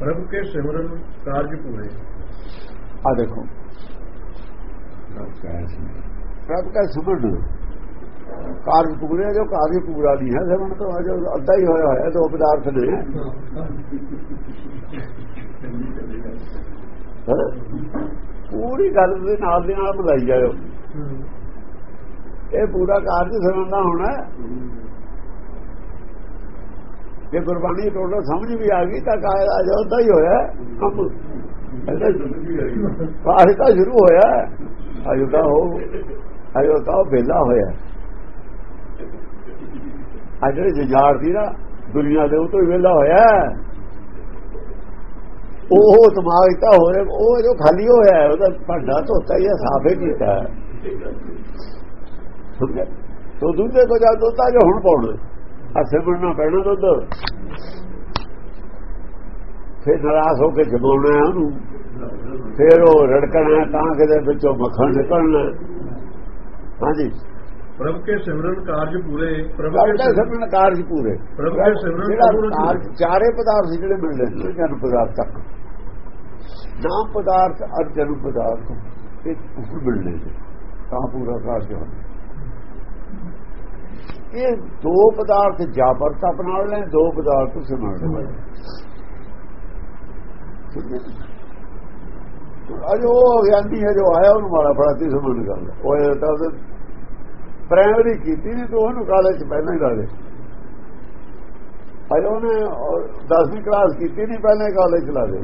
ਪ੍ਰਭ ਕੇ ਸਿਮਰਨ ਕਾਰਜ ਪੂਰੇ। ਆ ਦੇਖੋ। ਪ੍ਰਭ ਕਾ ਸਿਮਰਨ। ਕਾਰਜ ਪੂਰੇ ਜੋ ਕਾਰਜ ਪੂਰਾ ਨਹੀਂ ਹੈ ਸਿਮਰਨ ਤੋਂ ਅਜੇ ਅੱਧਾ ਹੀ ਹੋਇਆ ਹੋਇਆ ਦੋ ਪਦਾਰਥ ਨੇ? ਪੂਰੀ ਗੱਲ ਦੇ ਨਾਲ ਦੇ ਨਾਲ ਮਿਲਾਈ ਜਾਓ ਇਹ ਪੂਰਾ ਕਾਰਜ ਸਿਮਰਨ ਦਾ ਹੋਣਾ ਹੈ। ਜੇ ਗੁਰਬਾਣੀ ਟੋਟਲ ਸਮਝ ਵੀ ਆ ਗਈ ਤਾਂ ਕਾਇਦਾ ਅਜੇ ਅੱਧਾ ਹੀ ਹੋਇਆ। ਕੰਮ ਕਾਰਜ ਤਾਂ ਸ਼ੁਰੂ ਹੋਇਆ। ਅਜੇ ਤਾਂ ਹੋ ਅਜੇ ਤਾਂ ਬੇਲਾ ਹੋਇਆ। ਜਿਹੜੇ ਜੁਝਾਰ ਦੀ ਨਾ ਦੁਨੀਆ ਦੇ ਉਹ ਤੋਂ ਹੀ ਵੇਲਾ ਹੋਇਆ। ਉਹ ਦਿਮਾਗ ਤਾਂ ਹੋ ਰਿਹਾ ਉਹ ਜੋ ਖਾਲੀ ਹੋਇਆ ਉਹਦਾ ਭਾਂਡਾ ਧੋਤਾ ਹੀ ਸਾਫ਼ ਕੀਤਾ। ਸਮਝਿਆ ਤੋ ਦੂਜੇ ਕੋ ਜਾ ਦੁੱਧਾ ਜੋ ਹੁਣ ਪਾਉਣਾ। ਆ ਸਿਮਰਨਾ ਪੈਣਾ ਦੁੱਧ। ਫਿਰ ਨਰਾਸ ਹੋ ਕੇ ਜਮਾਉਣਾ ਹੈ ਉਹਨੂੰ। ਫਿਰ ਉਹ ਰੜਕਣਾ ਤਾਂ ਕਿਤੇ ਵਿੱਚੋਂ ਮੱਖਣ ਨਿਕਲਣਾ ਹਾਂਜੀ। ਪ੍ਰਭ ਕੇ ਸਿਮਰਨ ਕਾਰਜ ਪੂਰੇ ਪ੍ਰਭ ਕੇ ਸਿਮਰਨ ਕਾਰਜ ਪੂਰੇ। ਪ੍ਰਭੂ ਦੇ ਸਿਮਰਨ। ਕਾਰਜ ਚਾਰੇ ਪਦਾਰਥ ਜਿਹੜੇ ਮਿਲਦੇ ਨੇ ਜਨ ਪਦਾਰਥ ਤੱਕ। ਨਾਮ ਪਦਾਰਥ ਅਰ ਜਨ ਪਦਾਰਥ ਇਹ ਉਸ ਮਿਲਦੇ ਨੇ ਤਾਂ ਪੂਰਾ ਕਾਰਜ ਹੁੰਦਾ ਇਹ ਦੋ ਪਦਾਰਥ ਜਾਬਰਤ ਅਪਣਾ ਲੈ ਦੋ ਪਦਾਰਥ ਸਿਮਰਨ ਲੈ ਅਜੋ ਗਿਆਨੀ ਹੈ ਜੋ ਆਇਆ ਉਹਨੂੰ ਮਾੜਾ ਫੜਾ ਤੀ ਸਮਝ ਗੱਲ। ਉਹ ਇਹ ਤਾਂ ਪ੍ਰਾਇਮਰੀ ਕੀਤੀ ਨਹੀਂ ਤਾਂ ਉਹਨੂੰ ਕਾਲਜ ਚ ਪਹਿਲਾਂ ਹੀ ਲਾ ਦੇ ਅਜੋ ਉਹਨੇ 10ਵੀਂ ਕਲਾਸ ਕੀਤੀ ਨਹੀਂ ਪਹਿਲਾਂ ਕਾਲਜ ਚ ਲਾ ਦੇ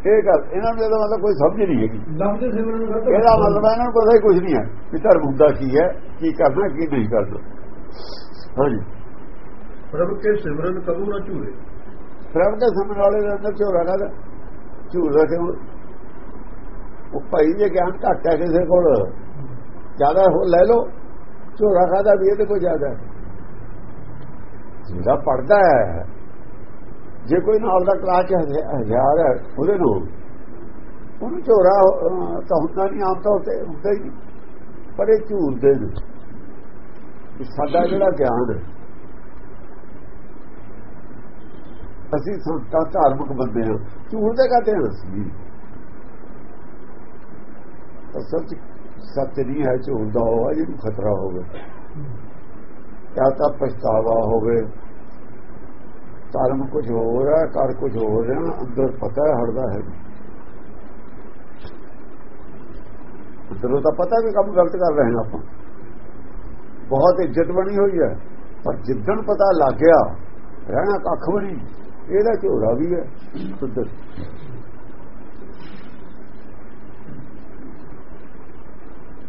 ਇਹ ਗੱਲ ਇਹਨਾਂ ਨੂੰ ਇਹਦਾ ਮਤਲਬ ਕੋਈ ਸਮਝ ਨਹੀਂ ਹੈਗੀ। ਲਫ਼ਜ਼ ਸਿਮਰਨ ਦਾ ਇਹਦਾ ਮਤਲਬ ਇਹਨਾਂ ਨੂੰ ਪਤਾ ਹੀ ਕੁਝ ਨਹੀਂ ਹੈ ਵੀ ਧਰਮ ਹੁੰਦਾ ਕੀ ਹੈ ਕੀ ਕਰਨਾ ਕੀ ਨਹੀਂ ਕਰਨਾ। ਹਾਂਜੀ। ਪ੍ਰਭ ਕੇ ਸਿਮਰਨ ਕਬੂ ਨਾ ਝੂਰੇ ਪ੍ਰਭ ਦੇ ਸਮਝ ਵਾਲੇ ਦੇ ਅੰਦਰ ਝੋਰਾ ਕਾ ਝੂਰਾ ਕਿਉਂ ਉਹ ਭਾਈ ਜੇ ਗਿਆਨ ਘੱਟ ਹੈ ਕਿਸੇ ਕੋਲ। ਜ਼ਿਆਦਾ ਹੋ ਲੈ ਲੋ ਝੋਰਾ ਖਾਦਾ ਵੀ ਇਹਦੇ ਕੋਲ ਜ਼ਿਆਦਾ। ਜਿਹੜਾ ਪੜਦਾ ਹੈ ਜੇ ਕੋਈ ਨਾਲ ਦਾ ਕਲਾਸ ਚ ਹਜ਼ਾ- ਹਜ਼ਾਰ ਹੈ ਉਹਦੇ ਨੂੰ ਉਹਨੂੰ ਝੋਰਾ ਤਾਂ ਹੁੰਦਾ ਨਹੀਂ ਤੌਰ ਤੇ ਹੁੰਦਾ ਹੀ ਪਰ ਇਹ ਝੂਰਦੇ ਨੇ ਸਾਡਾ ਜਿਹੜਾ ਗਿਆਨ ਹੈ ਅਸੀਂ ਸੰਤਾਂ ਧਾਰਮਿਕ ਬੰਦੇ ਹਾਂ। ਝੂਠ ਦੇ ਕਹਤੇ ਹਾਂ ਅਸੀਂ? ਅਸਲ ਚ ਸੱਚ ਨਹੀਂ ਹੈ ਝੂਠ ਦਾ ਹੋਵਾ ਜਿਹਨੂੰ ਖਤਰਾ ਹੋਵੇ। ਕਿਆ ਤਾਂ ਪਛਤਾਵਾ ਹੋਵੇ। ਧਰਮ ਕੁਝ ਹੋਰ ਹੈ ਕਰ ਕੁਝ ਹੋ ਰਿਹਾ ਅੰਦਰ ਪਤਾ ਹੈ ਹੜਦਾ ਹੈ ਅੰਦਰੋਂ ਤਾਂ ਪਤਾ ਵੀ ਕੰਮ ਗਲਤ ਕਰ ਰਹੇ ਹਾਂ ਆਪਾਂ। ਬਹੁਤ ਇੱਜ਼ਤ ਬਣੀ ਹੋਈ ਹੈ, ਪਰ ਜਿੱਦਣ ਪਤਾ ਲੱਗ ਗਿਆ, ਰਹਿਣਾ ਕੱਖ ਵੀ ਨਹੀਂ, ਇਹਦਾ ਝੋਰਾ ਵੀ ਹੈ ਸੁੱਧ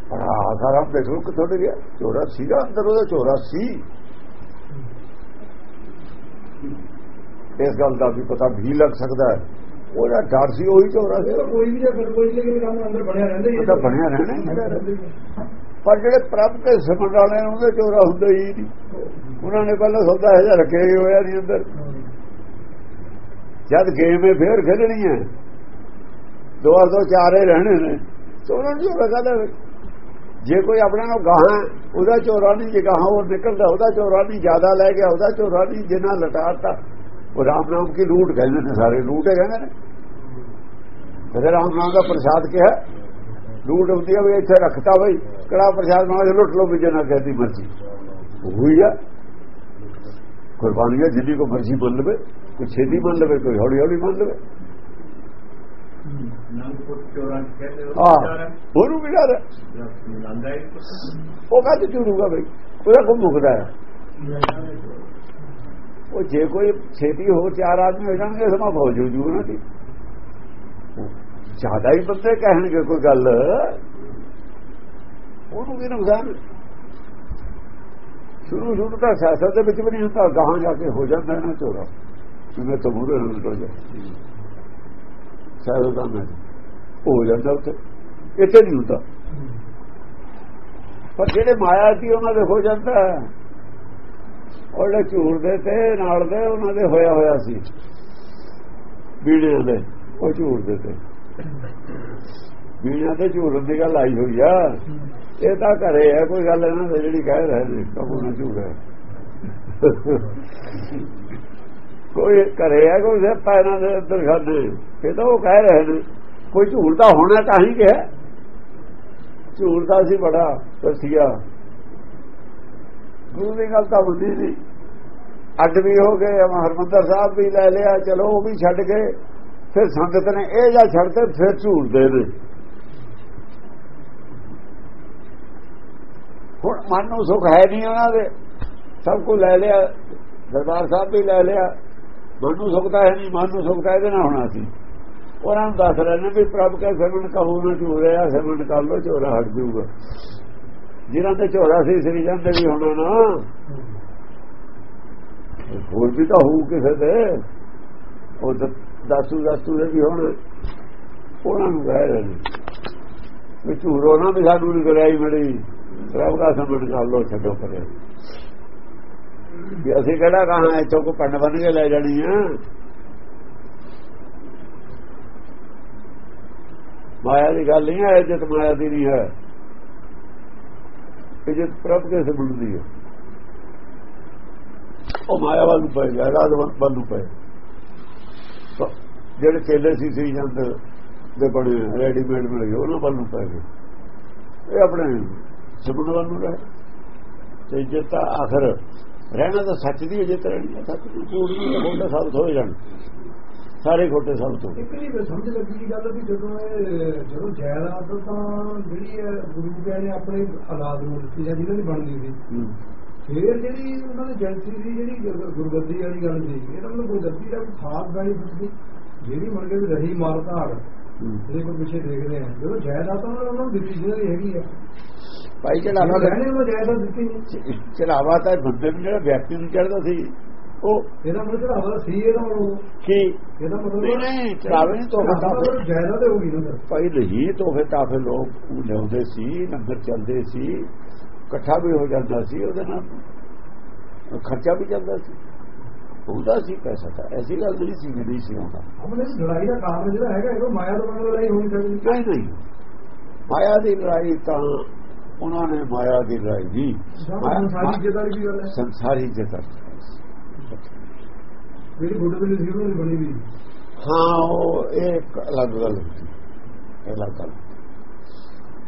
ਪਰ ਆਖਰ ਆਪ ਦੇਖੋ ਥੋੜੇ ਗਿਆ ਝੋਰਾ ਸੀਗਾ, ਅੰਦਰ ਉਹਦਾ ਝੋਰਾ ਸੀ। ਇਸ ਗੱਲ ਦਾ ਵੀ ਪਤਾ ਵੀ ਲੱਗ ਸਕਦਾ ਉਹਦਾ ਡਰ ਸੀ ਉਹੀ ਝੋਰਾ ਸੀ। ਕੋਈ ਵੀ ਜੇ ਕੋਈ ਲੇਕਿਨ ਕੰਮ ਅੰਦਰ ਬਣਿਆ ਰਹਿੰਦਾ ਹੀ ਤਾਂ ਬਣਿਆ ਰਹਿਣਾ। ਪਰ ਜਿਹੜੇ ਪ੍ਰਭ ਕੇ ਸਮਝ ਵਾਲੇ ਨੇ ਉਹਦੇ ਝੋਰਾ ਹੁੰਦਾ ਹੀ ਨਹੀਂ। ਉਹਨਾਂ ਨੇ ਪਹਿਲਾਂ ਸੌਦਾ ਹਜ਼ਾਰ ਰੱਖਿਆ ਹੀ ਹੋਇਆ ਨਹੀਂ ਅੰਦਰ। ਜਦ ਗੇਮ ਹੈ ਫੇਰ ਖੇਡਣੀ ਹੈ। ਦੋ ਦੋ ਚਾਰੇ ਰਹਿਣੇ ਨੇ। ਸੋ ਉਹਨਾਂ ਨੂੰ ਕਾਹਦਾ ਵੇ? ਜੇ ਕੋਈ ਆਪਣੇ ਨੂੰ ਗਾਹਾਂ ਉਹਦਾ ਝੋਰਾ ਨਹੀਂ। ਜੇ ਗਾਹਾਂ ਉਹ ਨਿਕਲਦਾ ਉਹਦਾ ਝੋਰਾ ਨਹੀਂ। ਜ਼ਿਆਦਾ ਲੈ ਗਿਆ ਉਹਦਾ ਝੋਰਾ ਨਹੀਂ। ਜਿੰਨਾ ਲਟਾਤਾ ਉਹ ਰਾਮ ਨਾਮ ਕੀ ਲੂਟ ਕਹਿੰਦੇ ਨੇ ਸਾਰੇ? ਲੂਟ ਹੈ ਕਹਿੰਦੇ ਨੇ? ਫਿਰ ਰਾਮ ਨਾਮ ਦਾ ਪ੍ਰਸਾਦ ਕਿਹਾ। ਲੂਟ ਹੁੰਦੀ ਹੈ ਵੀ ਇੱਥੇ ਰੱਖਤਾ ਬਈ। ਕੜਾ ਪ੍ਰਸਾਦ ਨਾਲ ਲੁੱਟ ਲਓ ਵੀ ਜਨਾ ਕਹਦੀ ਮਰਜ਼ੀ। ਹੋਈ ਆ। ਕੁਰਬਾਨੀਆਂ ਜਿੱਦੀ ਕੋ ਮਰਜ਼ੀ ਮੰਨ ਲਵੇ। ਕੋਈ ਛੇਤੀ ਮੰਨ ਲਵੇ ਕੋਈ ਹੌਲੀ ਹੌਲੀ ਮੰਨ ਲਵੇ ਉਹਨੂੰ ਵੀ ਡਰ। ਉਹ ਕਾਹਤੇ ਝੂੜੂਗਾ ਬਈ? ਉਹਦਾ ਕੋਈ ਮੁਕਦਾ ਹੈ? ਉਹ ਜੇ ਕੋਈ ਛੇਤੀ ਹੋਰ ਚਾਰ ਆਦਮੀ ਹੋ ਜਾਣਗੇ, ਸਮਾਂ ਫੌਜ ਹੋ ਜੂ ਉਹਨਾਂ ਦੀ। ਜ਼ਿਆਦਾ ਹੀ ਬੰਦੇ ਕਹਿਣਗੇ ਕੋਈ ਗੱਲ। ਉਹਨੂੰ ਵੀ ਨੁਕਸਾਨ ਸ਼ੁਰੂ ਸ਼ੁਰੂ ਤਾਂ ਸਿਆਸਤ ਦੇ ਵਿੱਚ ਵੀ ਨਹੀਂ ਹੁੰਦਾ ਗਾਹਾਂ ਜਾ ਕੇ ਹੋ ਜਾਂਦਾ ਨਾ ਚੋਰਾ। ਜਿਵੇਂ ਤੋਂ ਮੂਰੇ ਹੋ ਜਾ। ਸਿਆਸਤ ਦਾ ਮੈਂ ਹੋ ਜਾਂਦਾ ਉੱਥੇ। ਇੱਥੇ ਨਹੀਂ ਹੁੰਦਾ। ਪਰ ਜਿਹੜੇ ਮਾਇਆ ਸੀ ਉਹਨਾਂ ਦੇ ਹੋ ਜਾਂਦਾ ਹੈ ਉਹਦੇ ਝੂੜ ਦੇ ਤੇ ਨਾਲ ਦੇ ਉਹਨਾਂ ਦੇ ਹੋਇਆ ਹੋਇਆ ਸੀ। ਬੀੜਿਆਂ ਦੇ, ਉਹ ਝੂੜ ਦੇ ਤੇ। ਬੀੜਿਆਂ ਤੇ ਝੂੜਨ ਦੀ ਗੱਲ ਆਈ ਹੋਈ ਆ। ਇਹ ਤਾਂ ਘਰੇ ਹੈ, ਕੋਈ ਗੱਲ ਇਹਨਾਂ ਦੇ ਜਿਹੜੀ ਕਹਿ ਰਹੇ ਨੇ ਕਬੂ ਨਾ ਝੂੜ ਹੈ। ਕੋਈ ਘਰੇ ਹੈ, ਕੋਈ ਦੇ ਪੈਰਾਂ ਦੇ ਅੰਦਰ ਖਾਦੇ। ਇਹ ਤਾਂ ਉਹ ਕਹਿ ਰਹੇ ਨੇ, ਕੋਈ ਝੂਠ ਤਾਂ ਹੋਣਾ ਤਾਂ ਹੀ ਕਿਹਾ। ਝੂਠ ਦਾ ਸੀ ਬੜਾ ਕਸੀਆ ਗੁਰੂ ਦੀ ਗੱਲ ਤਾਂ ਬੁੱਧੀ ਸੀ। ਅੱਡ ਵੀ ਹੋ ਗਏ ਹਰਮੰਦਰ ਸਾਹਿਬ ਵੀ ਲੈ ਲਿਆ, ਚਲੋ ਉਹ ਵੀ ਛੱਡ ਕੇ ਫਿਰ ਸੰਗਤ ਨੇ ਇਹ ਜਾਂ ਛੱਡਦੇ ਫਿਰ ਝੂਠ ਨੇ ਹੁਣ ਮਨ ਨੂੰ ਸੁਖ ਹੈ ਨਹੀਂ ਉਹਨਾਂ ਦੇ। ਸਭ ਕੁਝ ਲੈ ਲਿਆ, ਦਰਬਾਰ ਸਾਹਿਬ ਵੀ ਲੈ ਲਿਆ। ਮਨ ਨੂੰ ਸੁਖ ਤਾਂ ਹੈ ਨਹੀਂ, ਮਨ ਨੂੰ ਸੁਖ ਤਾਂ ਇਹਦੇ ਨਾਲ ਹੋਣਾ ਸੀ। ਉਹਨਾਂ ਨੂੰ ਦੱਸ ਰਹੇ ਨੇ ਵੀ ਪ੍ਰਭ ਕੇ ਸਿਮਰਨ ਕਹੂ ਨਾ ਝੂਰਿਆ ਸਿਮਰਨ ਕਰ ਲੋ ਚੋਰਾ ਹਟ ਜੂਗਾ ਜਿਨ੍ਹਾਂ ਤੇ ਝੋਰਾ ਸੀ, ਸ੍ਰੀ ਜੰਦ ਵੀ ਹੋਣਾ ਨਾ। ਹੋਰ ਵੀ ਤਾਂ ਹੋਊ ਕਿਸੇ ਦੇ। ਉਹ ਦਾਸੂ ਦਾਸੂ ਦੇ ਵੀ ਹੋਣ ਉਹਨਾਂ ਨੂੰ ਕਹਿ ਰਹੇ ਵੀ ਝੂਰੋ ਨਾ ਵੀ ਸਾਨੂੰ ਨਹੀਂ ਕਰਾਈ ਮਿਲੀ ਪ੍ਰਭ ਦਾ ਸਮਝ ਕਰ ਲੋ ਛੱਡੋ ਪਰੇ। ਵੀ ਅਸੀਂ ਕਿਹੜਾ ਕਹਾਂ, ਇੱਥੋਂ ਕੋ ਪੰਡ ਬਣ ਕੇ ਲੈ ਜਾਣੀ ਆ। ਮਾਇਆ ਦੀ ਗੱਲ ਨਹੀਂ ਹੈ, ਇੱਜ਼ਤ ਮਾਇਆ ਦੀ ਨਹੀਂ ਹੈ। ਇੱਜ਼ਤ ਪ੍ਰਭ ਕੇ ਸੰਬੰਧੀ ਹੈ, ਉਹ ਮਾਇਆ ਵੱਲ ਨੂੰ ਪਏ ਜਾਇਦਾਦ ਵੱਲ ਨੂੰ ਪਏ ਜਿਹੜੇ ਚੇਲੇ ਸੀ ਸੀ ਜੰਦ ਦੇ ਬੜੇ ਰੈਡੀਮੇਡ ਮਿਲ ਗਏ ਉਹਨਾਂ ਵੱਲ ਨੂੰ ਪੈ ਗਏ ਇਹ ਆਪਣੇ ਸੁਬਨ ਵੱਲ ਨੂੰ ਰਹੇ। ਤੇ ਇੱਜ਼ਤ ਤਾਂ ਆਖਰ ਰਹਿਣਾ ਤਾਂ ਸੱਚ ਦੀ ਇੱਜ਼ਤ ਰਹਿਣੀ ਹੈ, ਸੱਚ ਦੀ ਝੂਠ ਦੀ ਸਾਬਤ ਹੋ ਜਾਣ। ਸਾਰੇ ਖੋਟੇ ਸਾਬਤ ਹੋ ਇੱਕ ਨਹੀਂ ਸਮਝ ਲੱਗੀ ਦੀ ਗੱਲ ਵੀ ਜਦੋਂ ਇਹ ਜਦੋਂ ਜਾਇਦਾਦ ਤਾਂ ਜਿਹੜੀ ਹੈ ਗੁਰੂ ਜੀ ਨੇ ਆਪਣੇ ਔਲਾਦ ਨੂੰ ਦਿੱਤੀ ਜਾਂ ਜਿਹਨਾਂ ਦੀ ਬਣਦੀ ਸੀ। ਫੇਰ ਜਿਹੜੀ ਉਹਨਾਂ ਦੀ ਏਜੰਸੀ ਸੀ ਜਿਹੜੀ ਗੁਰ- ਗੁਰਗੱਦੀ ਵਾਲੀ ਗੱਲ ਸੀ ਇਹਨਾਂ ਨੂੰ ਗੁਰਗੱਦੀ ਦਾ ਕੋਈ ਖਾਸ ਬੈਨੀਫਿਟ ਸੀ। ਜਿਹੜੀ ਮੰਨ ਕੇ ਰਹੀ ਮਾਲ ਧਾੜ ਜਿਹੜੇ ਕੋਲ ਪਿੱਛੇ ਦੇਖਦੇ ਆ। ਜਦੋਂ ਜਾਇਦਾਦ ਤਾਂ ਉਹਨਾਂ ਨੂੰ ਦਿੱਤੀ ਜਿਹੜੀ ਹੈਗੀ ਆ। ਭਾਈ ਜਦੋਂ ਚੜਾਵਾ ਰਹਿਣੇ ਨੂੰ ਜਾਇਦਾਦ ਦਿੱਤੀ ਚੜਾਵਾ ਤਾਂ ਬੰਦੇ ਨੂੰ ਜਿਹੜਾ ਵਿਅਕਤੀ ਨੂੰ ਚੜਦਾ ਸੀ। ਉਹ ਇਹਦਾ ਮਤਲਬ ਚੜਾਵਾ ਸੀ ਇਹਦਾ ਮਤਲਬ ਕੀ? ਇਹਦਾ ਮਤਲਬ ਨਹੀਂ ਨਹੀਂ ਚੜਾਵੇ ਨਹੀਂ ਤੋਹਫੇ ਚੜਾਵਾ ਤਾਂ ਤਾਂ ਜਾਇਦਾਦ ਹੋ ਨਾ ਤੋਹਫੇ ਤਾਫੇ ਲੋਕ ਲਿਆਉਂਦੇ ਸੀ ਲੰਗਰ ਚੱਲਦੇ ਸੀ ਇਕੱਠਾ ਵੀ ਹੋ ਜਾਂਦਾ ਸੀ ਉਹਦੇ ਨਾਲ ਖਰਚਾ ਵੀ ਚੱਲਦਾ ਸੀ। ਉਹਦਾ ਸੀ ਪੈਸਾ ਤਾਂ ਐਸੀ ਗੱਲ ਨਹੀਂ ਸੀ ਨਹੀਂ ਸੀ ਆਉਂਦਾ। ਆਪਣੇ ਲੜਾਈ ਦਾ ਕਾਰਨ ਜਿਹੜਾ ਹੈਗਾ ਇਹ ਮਾਇਆ ਤੋਂ ਬਣੀ ਲੜਾਈ ਹੋਣੀ ਚਾਹੀਦੀ। ਨਹੀਂ ਨਹੀਂ। ਮਾਇਆ ਦੀ ਲੜਾਈ ਤਾਂ ਉਹਨਾਂ ਨੇ ਮਾਇਆ ਦੀ ਲੜਾਈ ਦੀ ਸਾਰੀ ਇੱਜ਼ਤ ਵਾਲੀ ਵੀ ਗੱਲ ਹੈ। ਸੰਸਾਰੀ ਜਗਤ ਜਿਹੜੀ ਗੁੱਡ ਵੀ ਸੀ ਉਹਨਾਂ ਦੀ ਬਣੀ ਵੀ। ਹਾਂ ਉਹ ਇਹ ਇੱਕ ਅਲੱਗ ਗੱਲ ਹੁੰਦੀ ਇਹ ਅਲੱਗ ਗੱਲ।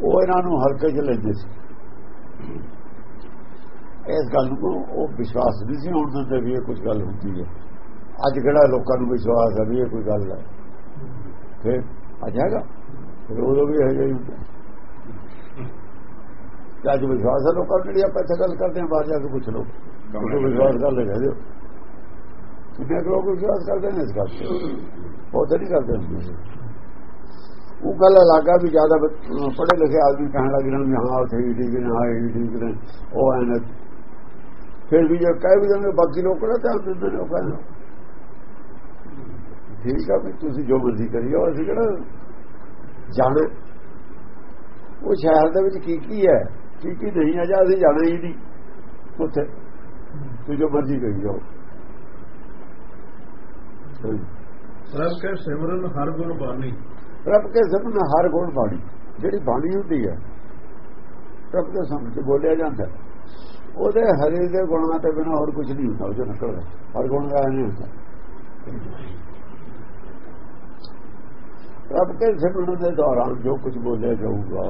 ਉਹ ਇਹਨਾਂ ਨੂੰ ਹਲਕੇ ਚ ਲੈਂਦੇ ਸੀ। ਇਸ ਗੱਲ ਨੂੰ ਉਹ ਵਿਸ਼ਵਾਸ ਨਹੀਂ ਸੀ ਹੋਣ ਦਿੰਦੇ ਵੀ ਇਹ ਕੁਝ ਗੱਲ ਹੁੰਦੀ ਹੈ। ਅੱਜ ਕਿਹੜਾ ਲੋਕਾਂ ਨੂੰ ਵਿਸ਼ਵਾਸ ਹੈ ਵੀ ਇਹ ਕੋਈ ਗੱਲ ਹੈ? ਫਿਰ ਆ ਜਾਏਗਾ ਫਿਰ ਉਦੋਂ ਵੀ ਇਹ ਜਿਹੀ ਹੁੰਦਾ। ਤੇ ਅੱਜ ਵਿਸ਼ਵਾਸ ਹੈ ਲੋਕਾਂ ਨੂੰ ਜਿਹੜੀ ਆਪਾਂ ਇੱਥੇ ਗੱਲ ਕਰਦੇ ਹਾਂ ਬਾਹਰ ਜਾ ਕੇ ਪੁੱਛ ਲਓ। ਵਿਸ਼ਵਾਸ ਕਰ ਲੈ ਕਹਿੰਦੇ ਕਿੰਨੇ ਕੁ ਲੋਕ ਵਿਸ਼ਵਾਸ ਕਰਦੇ ਨੇ ਇਸ ਗੱਲ ਤੇ ਉਹ ਤਾਂ ਨਹੀਂ ਕਰਦੇ ਹੁੰਦੇ ਉਹ ਗੱਲ ਅਲੱਗਾ ਵੀ ਜ਼ਿਆਦਾ ਪੜ੍ਹੇ ਲਿਖੇ ਆਦਮੀ ਕਹਿਣ ਲੱਗ ਜਾਣ ਵੀ ਹਾਂ, ਉੱਥੇ ਵੀ ਠੀਕ ਨੇ, ਹਾਂ, ਇਹ ਵੀ ਠੀਕ ਨੇ, ਉਹ ਐਨ ਫਿਰ ਵੀ ਜੇ ਕਹਿ ਵੀ ਜਾਂਦੇ, ਬਾਕੀ ਲੋਕ ਕਿਹੜਾ ਧਿਆਨ ਦਿੰਦੇ ਨੇ ਉਹ ਕਹਿੰਦੇ ਠੀਕ ਆ ਵੀ ਤੁਸੀਂ ਜੋ ਮਰਜ਼ੀ ਕਰੀਓ, ਅਸੀਂ ਕਿਹੜਾ ਜਾਣੇ? ਉਹ ਸ਼ਹਿਰ ਦੇ ਵਿੱਚ ਕੀ ਕੀ ਹੈ? ਕੀ ਕੀ ਨਹੀਂ ਆ ਜਾਂ ਅਸੀਂ ਜਾਣਾ ਹੀ ਨਹੀਂ ਉੱਥੇ। ਤੂੰ ਜੋ ਮਰਜ਼ੀ ਕਰੀ ਜਾਓ ਪ੍ਰਭ ਕੇ ਸਿਮਰਨ ਹਰ ਗੁਣ ਬਾਣੀ। ਰੱਬ ਕੇ ਸਭਨ ਹਰ ਗੁਣ ਬਾਣੀ। ਜਿਹੜੀ ਬਾਣੀ ਹੁੰਦੀ ਹੈ ਰੱਬ ਦੇ ਸਾਹਮਣੇ ਬੋਲਿਆ ਜਾਂਦਾ ਉਹਦੇ ਹਰੇ ਦੇ ਗੁਣਾਂ ਤੋਂ ਬਿਨਾਂ ਹੋਰ ਕੁਝ ਨਹੀਂ ਹੁੰਦਾ ਉਹ ਜੋ ਨਿਕਲਦਾ ਹਰ ਗੁਣ ਦਾ ਨਹੀਂ ਹੁੰਦਾ। ਰੱਬ ਕੇ ਸਿਮਰਨ ਦੇ ਦੌਰਾਨ ਜੋ ਕੁਝ ਬੋਲਿਆ ਜਾਊਗਾ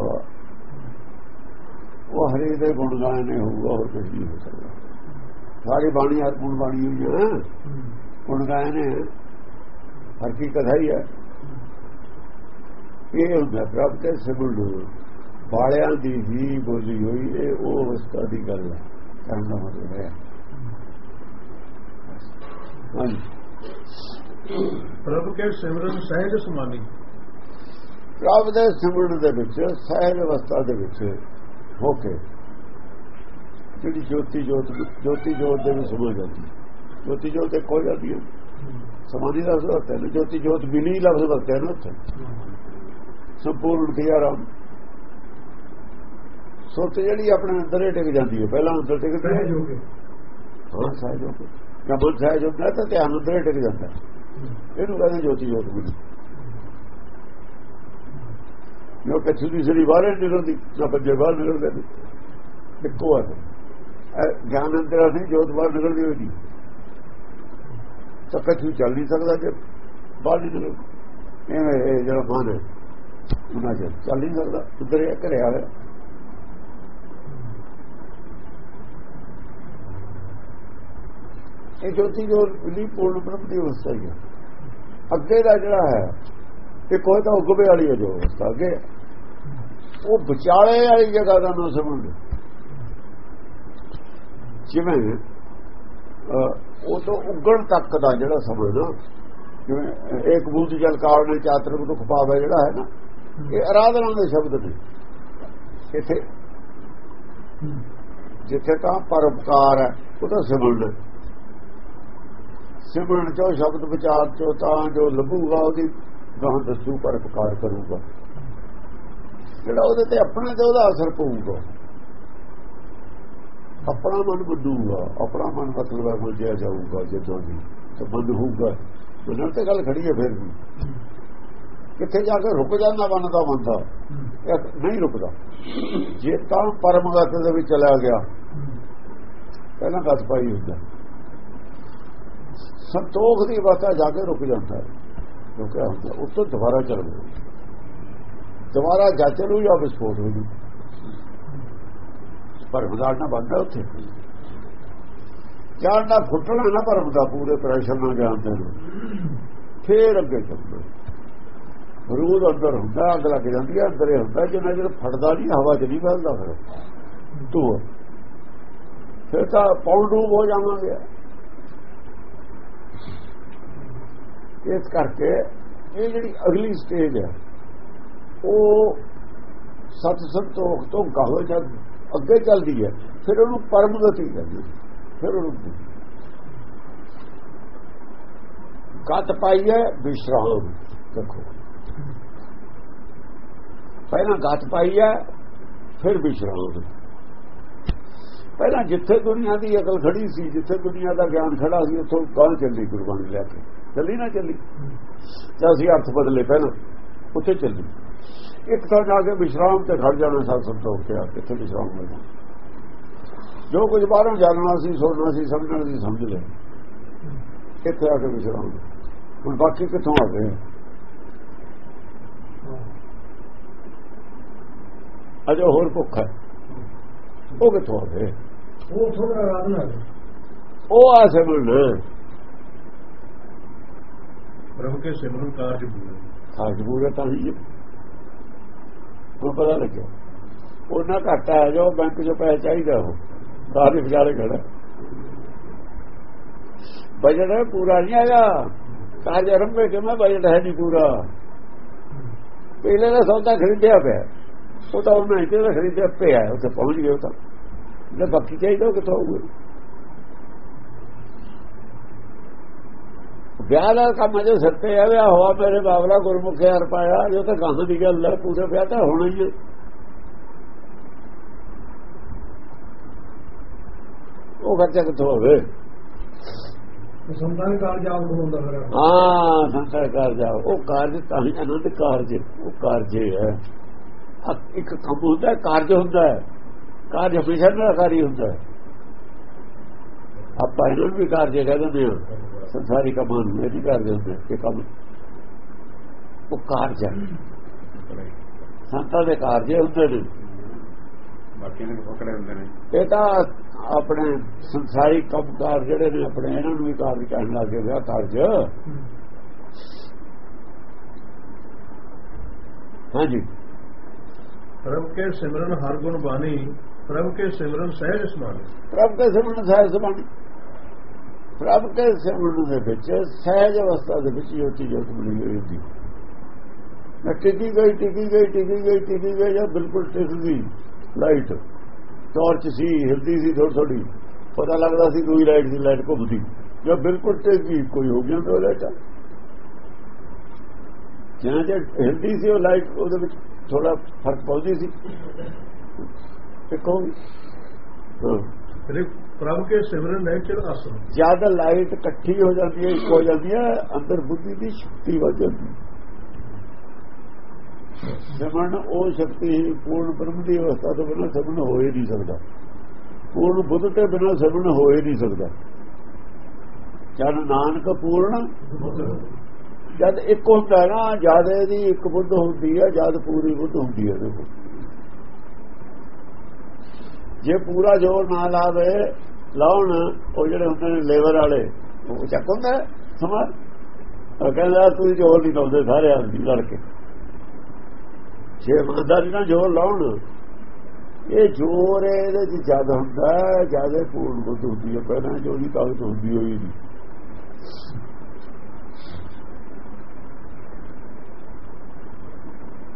ਉਹ ਹਰੇ ਦੇ ਗੁਣ ਗਾਣੇ ਹੋਊਗਾ ਹੋਰ ਕੁਝ ਨਹੀਂ ਹੋ ਸਕਦਾ। ਸਾਰੀ ਬਾਣੀ ਹਰ ਗੁਣ ਬਾਣੀ ਹੋਈ ਹੈ ਗੁਣ ਗਾਏ ਨੇ ਹਰ ਕੀ ਕਥਾ ਹੀ ਹੈ। ਇਹ ਹੁੰਦਾ ਪ੍ਰਭ ਕੇ ਸਿਮਰਨ ਬਾਲਿਆਂ ਦੀ ਹੀ ਬੋਲੀ ਹੋਈ ਇਹ ਉਹ ਅਵਸਥਾ ਦੀ ਗੱਲ ਹੈ। ਕਰਨ ਦਾ ਮਤਲਬ ਹੈ। ਪ੍ਰਭ ਕੇ ਸਿਮਰਨ ਸਹਿਜ ਸਮਾਨੀ। ਪ੍ਰਭ ਦੇ ਸਿਮਰਨ ਦੇ ਵਿੱਚ ਸਹਿਜ ਅਵਸਥਾ ਦੇ ਵਿੱਚ ਹੋ ਕੇ ਜਿਹੜੀ ਜੋਤੀ ਜੋਤ ਜੋਤੀ ਜੋਤ ਦੇ ਵਿੱਚ ਸਮਝ ਜਾਂਦੀ ਜੋਤੀ ਜੋਤ ਤੇ ਕੋਈ ਜਾਂਦੀ ਹੈ। ਸਮਾਧੀ ਦਾ ਅਰਥ ਹੈ। ਜੋਤੀ ਜੋਤ ਬਿਲੀ ਲਫ਼ਜ਼ ਵਰਤਿਆ ਨਾ ਉੱਥੇ। ਸੰਪੂਰਨ ਕਿਆਰਾਮ ਸੁਰਤ ਜਿਹੜੀ ਆਪਣੇ ਅੰਦਰ ਹੀ ਟਿਕ ਜਾਂਦੀ ਹੈ। ਪਹਿਲਾਂ ਅੰਦਰ ਟਿਕਦੀ ਹੈ। ਹੋ ਸਹਿਜ ਹੋ ਕੇ। ਜਦ ਬੁੱਧ ਸਹਿਜ ਹੁੰਦਾ ਤਾਂ ਧਿਆਨ ਅੰਦਰ ਹੀ ਟਿਕ ਜਾਂਦਾ ਇਹਨੂੰ ਕਹਿੰਦੇ ਜੋਤੀ ਜੋਤ ਬਿਲੀ ਜੋ ਕੱਛੂ ਦੀ ਸਰੀ ਬਾਹਰ ਨਿਕਲਦੀ ਨਾ ਪੰਜੇ ਬਾਹਰ ਨਿਕਲਦੇ ਇੱਕੋ ਹੈ ਗਿਆਨ ਅੰਦਰ ਨਹੀਂ ਜੋਤ ਬਾਹਰ ਨਿਕਲਦੀ ਹੋਈ ਨਹੀਂ ਤਾਂ ਕਛੂ ਚੱਲ ਨਹੀਂ ਸਕਦਾ ਜੇ ਬਾਹਰ ਨਹੀਂ ਇਹ ਜਿਹੜਾ ਮਨ ਹੈ, ਉਹਨਾਂ ਚ ਚੱਲ ਨਹੀਂ ਸਕਦਾ, ਉਧਰ ਇਹ ਘਰਿਆ ਹੋਇਆ ਇਹ ਜੋਤੀ ਜੋ ਲਈ ਪੂਰਨ ਬ੍ਰਹਮ ਦੀ ਅਵਸਥਾ ਹੈ ਅੱਗੇ ਦਾ ਜਿਹੜਾ ਹੈ ਤੇ ਕੋਈ ਤਾਂ ਉਗਵੇ ਵਾਲੀ ਹੈ ਜੋ ਅਵਸਥਾ। ਅੱਗੇ ਉਹ ਵਿਚਾਲੇ ਵਾਲੀ ਜਗ੍ਹਾ ਦਾ ਨਾ ਸਮਝ ਜਿਵੇਂ ਉਹ ਤੋਂ ਉਗਣ ਤੱਕ ਦਾ ਜਿਹੜਾ ਸਮਾਂ ਨਾ ਜਿਵੇਂ ਇੱਕ ਬੂਤ ਜਲ ਕਾਲ ਨੇ ਚਾਤਰ ਦੁੱਖ ਪਾਵੇ ਜਿਹੜਾ ਹੈ ਨਾ, ਇਹ ਆਰਾਧਨਾ ਦੇ ਸ਼ਬਦ ਨੇ। ਇੱਥੇ ਜਿੱਥੇ ਤਾਂ ਪਰਉਪਕਾਰ ਹੈ, ਉਹ ਤਾਂ ਸਿਮਰਨ ਸਿਮਰਨ ਚੋ ਸ਼ਬਦ ਵਿਚਾਰ ਚੋ ਤਾਂ ਜੋ ਲੱਭੂਗਾ, ਉਹਦੀ ਗਾਂ ਦੱਸੂ ਪਰਉਪਕਾਰ ਕਰੂਗਾ। ਜਿਹੜਾ ਉਹਦੇ ਤੇ ਆਪਣਾ ਤੇ ਉਹਦਾ ਅਸਰ ਪਊਗਾ। ਆਪਣਾ ਮਨ ਬਦੂਗਾ ਆਪਣਾ ਮਨ ਮਤਲਬ ਹੈ ਬੁਝਿਆ ਜਾਊਗਾ, ਜਦੋਂ ਵੀ, ਤਾਂ ਬੰਦ ਹੋਊਗਾ। ਉਹਨਾਂ ਤੇ ਗੱਲ ਖੜੀ ਹੈ ਫਿਰ ਵੀ। ਕਿੱਥੇ ਜਾ ਕੇ ਰੁਕ ਜਾਂਦਾ ਬਣਦਾ ਬੰਦਾ? ਨਹੀਂ ਰੁਕਦਾ। ਜੇ ਤਾਂ ਪਰਮਗਤ ਦੇ ਵਿੱਚ ਚਲਾ ਗਿਆ, ਪਹਿਲਾਂ ਗੱਤ ਪਾਈ ਹੁੰਦਾ ਸੰਤੋਖ ਦੀ ਵਾਤਾ ਜਾ ਕੇ ਰੁਕ ਜਾਂਦਾ ਹੈ। ਰੁਕਿਆ ਹੁੰਦਾ ਉਸ ਤੋਂ ਦੁਬਾਰਾ ਚੱਲਦਾ ਦੁਬਾਰਾ ਜਾਚਲੂ ਜਾਂ ਵਿਸਫੋਟ ਹੋ ਜੂ ਭਰਮ ਦਾ ਨਾ ਬੰਦਾ ਉੱਥੇ। ਜਾਣ ਦਾ ਫੁੱਟਣਾ ਨਾ ਭਰਮ ਦਾ, ਪੂਰੇ ਪ੍ਰੈਸ਼ਰ ਨਾਲ ਜਾਂਦੇ ਨੇ ਫੇਰ ਅੱਗੇ ਚੱਲਦਾ ਬਰੂਦ ਅੰਦਰ ਹੁੰਦਾ, ਅੱਗ ਲੱਗ ਜਾਂਦੀ ਹੈ, ਅੰਦਰੇ ਹੁੰਦਾ, ਜਿੰਨਾ ਚਿਰ ਫੜਦਾ ਨਹੀਂ, ਹਵਾ 'ਚ ਨਹੀਂ ਫੈਲਦਾ ਫਿਰ। ਤੂੰ ਫਿਰ ਤਾਂ ਪੌਂਡੂ ਹੋ ਜਾਵਾਂਗੇ। ਇਸ ਕਰਕੇ ਇਹ ਜਿਹੜੀ ਅਗਲੀ ਸਟੇਜ ਹੈ, ਉਹ ਸਤ ਸੰਤੋਖ ਤੋਂ ਗਾਹੋ ਜਦ ਅੱਗੇ ਚੱਲਦੀ ਹੈ ਫਿਰ ਉਹਨੂੰ ਪਰਮ ਗਤੀ ਕਹਿੰਦੇ ਫਿਰ ਉਹਨੂੰ ਗੱਤ ਪਾਈ ਹੈ ਵਿਸ਼ਰਾਮ ਦੇਖੋ ਪਹਿਲਾਂ ਗੱਤ ਪਾਈ ਹੈ ਫਿਰ ਵਿਸ਼ਰਾਮ ਪਹਿਲਾਂ ਜਿੱਥੇ ਦੁਨੀਆ ਦੀ ਅਕਲ ਖੜੀ ਸੀ ਜਿੱਥੇ ਦੁਨੀਆ ਦਾ ਗਿਆਨ ਖੜਾ ਸੀ ਉੱਥੋਂ ਗਾਂ ਚੱਲੀ ਗੁਰਬਾਣੀ ਲੈ ਕੇ। ਚੱਲੀ ਨਾ ਚੱਲੀ? ਤਾਂ ਅਸੀਂ ਅਰਥ ਬਦਲੇ ਪਹਿਲਾਂ ਉੱਥੇ ਚੱਲੀ। ਇੱਕ ਤਾਂ ਜਾ ਕੇ ਵਿਸ਼ਰਾਮ ਤੇ ਖੜ ਜਾਣਾ ਸਭ ਸੰਤੋਖ ਤੇ ਆ ਕਿੱਥੇ ਵਿਸ਼ਰਾਮ ਮਿਲਦਾ ਜੋ ਕੁਝ ਬਾਹਰੋਂ ਜਾਣਨਾ ਸੀ ਸੁਣਨਾ ਸੀ ਸਮਝਣਾ ਸੀ ਸਮਝ ਲੈ ਇੱਥੇ ਆ ਕੇ ਵਿਸ਼ਰਾਮ? ਹੁਣ ਬਾਕੀ ਕਿੱਥੋਂ ਆ ਗਏ? ਅਜੋ ਹੋਰ ਭੁੱਖ ਹੈ। ਉਹ ਕਿੱਥੋਂ ਆ ਗਏ? ਉਹ ਥੋੜਾ ਆਰਾਧਨਾ ਹੈ ਉਹ ਆ ਸਿਮਰਨ। ਪ੍ਰਭੂ ਕੇ ਸਿਮਰਨ ਕਾਰਜ ਪੂਰੇ। ਕਾਰਜ ਪੂਰੇ ਤਾਂ ਹੀ। ਉਹ ਪਤਾ ਲੱਗਿਆ। ਉਹਨਾਂ ਘਾਟਾ ਹੈ ਜੋ ਬੈਂਕ 'ਚ ਪੈਸੇ ਚਾਹੀਦਾ ਉਹ। ਸਾਰੇ ਵਿਚਾਰੇ ਖੜਾ। ਬਜਟ ਪੂਰਾ ਨਹੀਂ ਆਇਆ ਕਾਰਜ ਰੰਭੇ ਕਿ ਮੈਂ ਬਜਟ ਹੈ ਨਹੀਂ ਪੂਰਾ। ਪਹਿਲੇ ਦਾ ਸੌਦਾ ਖਰੀਦਿਆ ਪਿਆ। ਉਹ ਤਾਂ ਉਹਨਾਂ ਇੱਥੇ ਖਰੀਦਿਆ ਪਿਆ, ਉੱਥੇ ਪਹੁੰਚ ਗਿਆ ਤਾਂ। ਜੇ ਬਾਕੀ ਚਾਹੀਦਾ ਉਹ ਕਿੱਥੋਂ ਹੋਊਗਾ? ਵਿਆਹ ਦਾ ਕੰਮ ਜੋ ਸਿਰ ਤੇ ਆ ਵਿਆਹ ਹੋਆ ਮੇਰੇ ਬਾਬਲਾ ਗੁਰਮੁਖੇ ਹਰ ਪਾਇਆ ਜੋ ਤਾਂ ਗਾਂ ਦੀ ਗੱਲ ਹੈ ਪੂਰੇ ਵਿਆਹ ਤਾਂ ਹੋਣਾ ਹੀ ਹੈ। ਉਹ ਖਰਚਾ ਕਿੱਥੋਂ ਹੋਵੇ? ਸੰਤਾਂ ਦੇ ਕਾਰਜ ਆਪ ਹੁੰਦਾ ਫਿਰ। ਹਾਂ ਸੰਤਾਂ ਕਾਰਜ ਆ ਉਹ ਕਾਰਜ ਤਾਂ ਹੀ ਅਨੰਦ ਕਾਰਜ ਉਹ ਕਾਰਜ ਹੈ। ਇੱਕ ਕੰਮ ਹੁੰਦਾ ਹੈ ਕਾਰਜ ਹੁੰਦਾ ਹੈ। ਕਾਰਜ ਹਮੇਸ਼ਾ ਨਿਰਾਕਾਰੀ ਹੁੰਦਾ ਹੈ। ਆਪਾਂ ਇਹਨਾਂ ਨੂੰ ਵੀ ਕਾਰਜ ਕਹਿ ਦਿੰਦੇ ਹਾਂ ਸੰਸਾਰੀ ਕੰਮਾਂ ਨੂੰ ਇਹ ਕਾਰਜ ਹੁੰਦੇ ਇਹ ਕੰਮ। ਉਹ ਕਾਰਜ ਹੈ ਸੰਤਾਂ ਦੇ ਕਾਰਜ ਹੁੰਦੇ ਨੇ। ਬਾਕੀ ਨੇ ਪਕੜੇ ਹੁੰਦੇ ਨੇ। ਇਹ ਤਾਂ ਆਪਣੇ ਸੰਸਾਰੀ ਕੰਮਕਾਰ ਜਿਹੜੇ ਨੇ ਆਪਣੇ ਇਹਨਾਂ ਨੂੰ ਵੀ ਕਾਰਜ ਕਹਿਣ ਲੱਗੇ ਵਿਆਹ ਕਾਰਜ ਹਾਂਜੀ। ਪ੍ਰਭ ਕੇ ਸਿਮਰਨ ਹਰ ਗੁਣ ਬਾਣੀ ਪ੍ਰਭ ਕੇ ਸਿਮਰਨ ਸਹਿਜ ਸਮਾਨੀ ਪ੍ਰਭ ਕੇ ਸਿਮਰਨ ਸਹਿਜ ਸਮਾਨੀ ਪ੍ਰਭ ਕੇ ਸਿਮਰਨ ਦੇ ਵਿੱਚ, ਸਹਿਜ ਅਵਸਥਾ ਦੇ ਵਿੱਚ ਜੋਤੀ ਜੋਤ ਬਣੀ ਹੋਈ ਹੁੰਦੀ। ਮੈਂ ਟਿਕੀ ਗਈ ਟਿਕੀ ਗਈ ਟਿਕੀ ਗਈ ਟਿਕੀ ਗਈ, ਜਾਂ ਬਿਲਕੁਲ ਟਿਕ ਗਈ ਲਾਈਟ। ਟਾਰਚ ਸੀ, ਹਿਲਦੀ ਸੀ ਥੋੜੀ ਥੋੜੀ ਪਤਾ ਲੱਗਦਾ ਸੀ ਕੋਈ ਲਾਈਟ ਦੀ ਲਾਈਟ ਘੁੰਮਦੀ। ਜਾਂ ਬਿਲਕੁਲ ਟਿਕ ਗਈ ਕੋਈ ਹੋ ਗਿਆ ਤਾਂ ਲਾਈਟ। ਜਾਂ ਜੇ ਹਿਲਦੀ ਸੀ ਉਹ ਲਾਈਟ, ਉਹਦੇ ਵਿੱਚ ਥੋੜਾ ਫ਼ਰਕ ਪਾਉਂਦੀ ਸੀ। ਦੇਖੋ ਪ੍ਰਭ ਕੇ ਸਿਮਰਨ ਨੈਚਰ ਅਸਰ ਜਦ ਲਾਈਟ ਇਕੱਠੀ ਹੋ ਜਾਂਦੀ ਹੈ, ਇੱਕ ਹੋ ਜਾਂਦੀ ਹੈ, ਅੰਦਰ ਬੁੱਧੀ ਦੀ ਸ਼ਕਤੀ ਵਧ ਜਾਂਦੀ ਹੈ। ਸਿਮਰਨ ਉਹ ਸ਼ਕਤੀ ਪੂਰਨ ਬ੍ਰਹਮ ਦੀ ਅਵਸਥਾ ਤੋਂ ਬਿਨਾਂ ਸਿਮਰਨ ਹੋ ਹੀ ਨਹੀਂ ਸਕਦਾ। ਪੂਰਨ ਬੁੱਧ ਤੇ ਬਿਨਾਂ ਸਿਮਰਨ ਹੋ ਹੀ ਨਹੀਂ ਸਕਦਾ। ਜਦ ਨਾਨਕ ਪੂਰਨ, ਜਦ ਇੱਕ ਹੁੰਦਾ ਨਾ, ਜਦ ਇਹਦੀ ਇੱਕ ਬੁੱਧ ਹੁੰਦੀ ਹੈ, ਜਦ ਪੂਰੀ ਬੁੱਧ ਹੁੰਦੀ ਹੈ। ਦੇਖੋ ਜੇ ਪੂਰਾ ਜ਼ੋਰ ਨਾ ਲਾਵੇ, ਲਾਉਣ, ਉਹ ਜਿਹੜੇ ਹੁੰਦੇ ਨੇ ਲੇਬਰ ਵਾਲੇ, ਉਹ ਚੱਕ ਹੁੰਦਾ ਸਮਾਂ। ਉਹ ਕਹਿੰਦਾ ਤੁਸੀਂ ਜ਼ੋਰ ਨਹੀਂ ਲਾਉਂਦੇ ਸਾਰੇ ਆਦਮੀ ਲੜਕੇ। ਜੇ ਇਮਾਨਦਾਰੀ ਨਾਲ ਜ਼ੋਰ ਲਾਉਣ, ਇਹ ਜ਼ੋਰ ਇਹਦੇ ਚ ਜਦ ਹੁੰਦਾ ਹੈ, ਜਦ ਇਹ ਪੂਰਨ ਬੁੱਧ ਹੁੰਦੀ ਹੈ, ਪਹਿਲਾਂ ਜੋ ਦੀ ਤਾਕਤ ਹੁੰਦੀ ਹੋਈ ਨਹੀਂ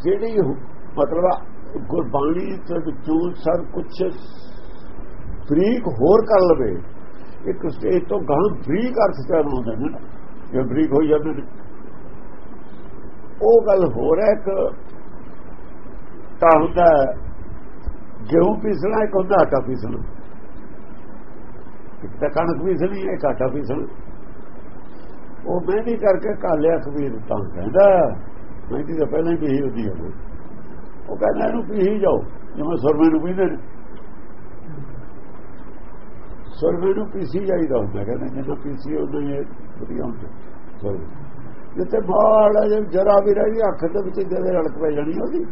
ਜਿਹੜੀ ਮਤਲਬ ਗੁਰਬਾਣੀ ਦੇ ਵਿੱਚੋਂ ਸਭ ਕੁਝ ਫਰੀਕ ਹੋਰ ਕਰ ਲਵੇ ਇੱਕ ਸਟੇਜ ਤੋਂ ਗਾਂ ਫਰੀਕ ਅਰਥ ਪੈਦਾ ਹੁੰਦੇ ਨੇ। ਜੇ ਫਰੀਕ ਹੋ ਜਾਂਦੇ ਨੇ। ਉਹ ਗੱਲ ਹੋਰ ਹੈ ਇੱਕ ਤਾਂ ਹੁੰਦਾ ਹੈ, ਪੀਸਣਾ ਇੱਕ ਹੁੰਦਾ ਆਟਾ ਪੀਸਣਾ। ਇੱਕ ਤਾਂ ਕਣਕ ਪੀਸਣੀ ਇੱਕ ਆਟਾ ਪੀਸਣਾ। ਉਹ ਮਹਿੰਦੀ ਕਰਕੇ ਕਾਲਿਆ ਕਬੀਰ ਤਾਂ ਕਹਿੰਦਾ ਮਹਿੰਦੀ ਤਾਂ ਪਹਿਲਾਂ ਹੀ ਪੀਹੀ ਹੁੰਦੀ ਹੈ ਉਹ ਕਹਿੰਦਾ ਇਹਨੂੰ ਪੀਹੀ ਜਾਓ। ਜਿਵੇਂ ਸੁਰਮੇ ਨੂੰ ਪੀਂਦੇ ਨੇ। ਸੁਰਮੇ ਨੂੰ ਪੀਸੀ ਜਾਈਦਾ ਹੁੰਦਾ, ਕਹਿੰਦਾ ਜਦੋਂ ਪੀਸੀ ਉਹਨਾਂ ਇਹ ਵਧੀਆ ਹੁੰਦਾ। ਸੁਰਮੇ ਜਿੱਥੇ ਮਾੜਾ ਜਿਹਾ ਜਰਾ ਵੀ ਰਹੀ ਅੱਖ ਦੇ ਵਿੱਚ ਜਦੇ ਰੜਕ ਪੈ ਜਾਣੀ ਉਹਦੀ।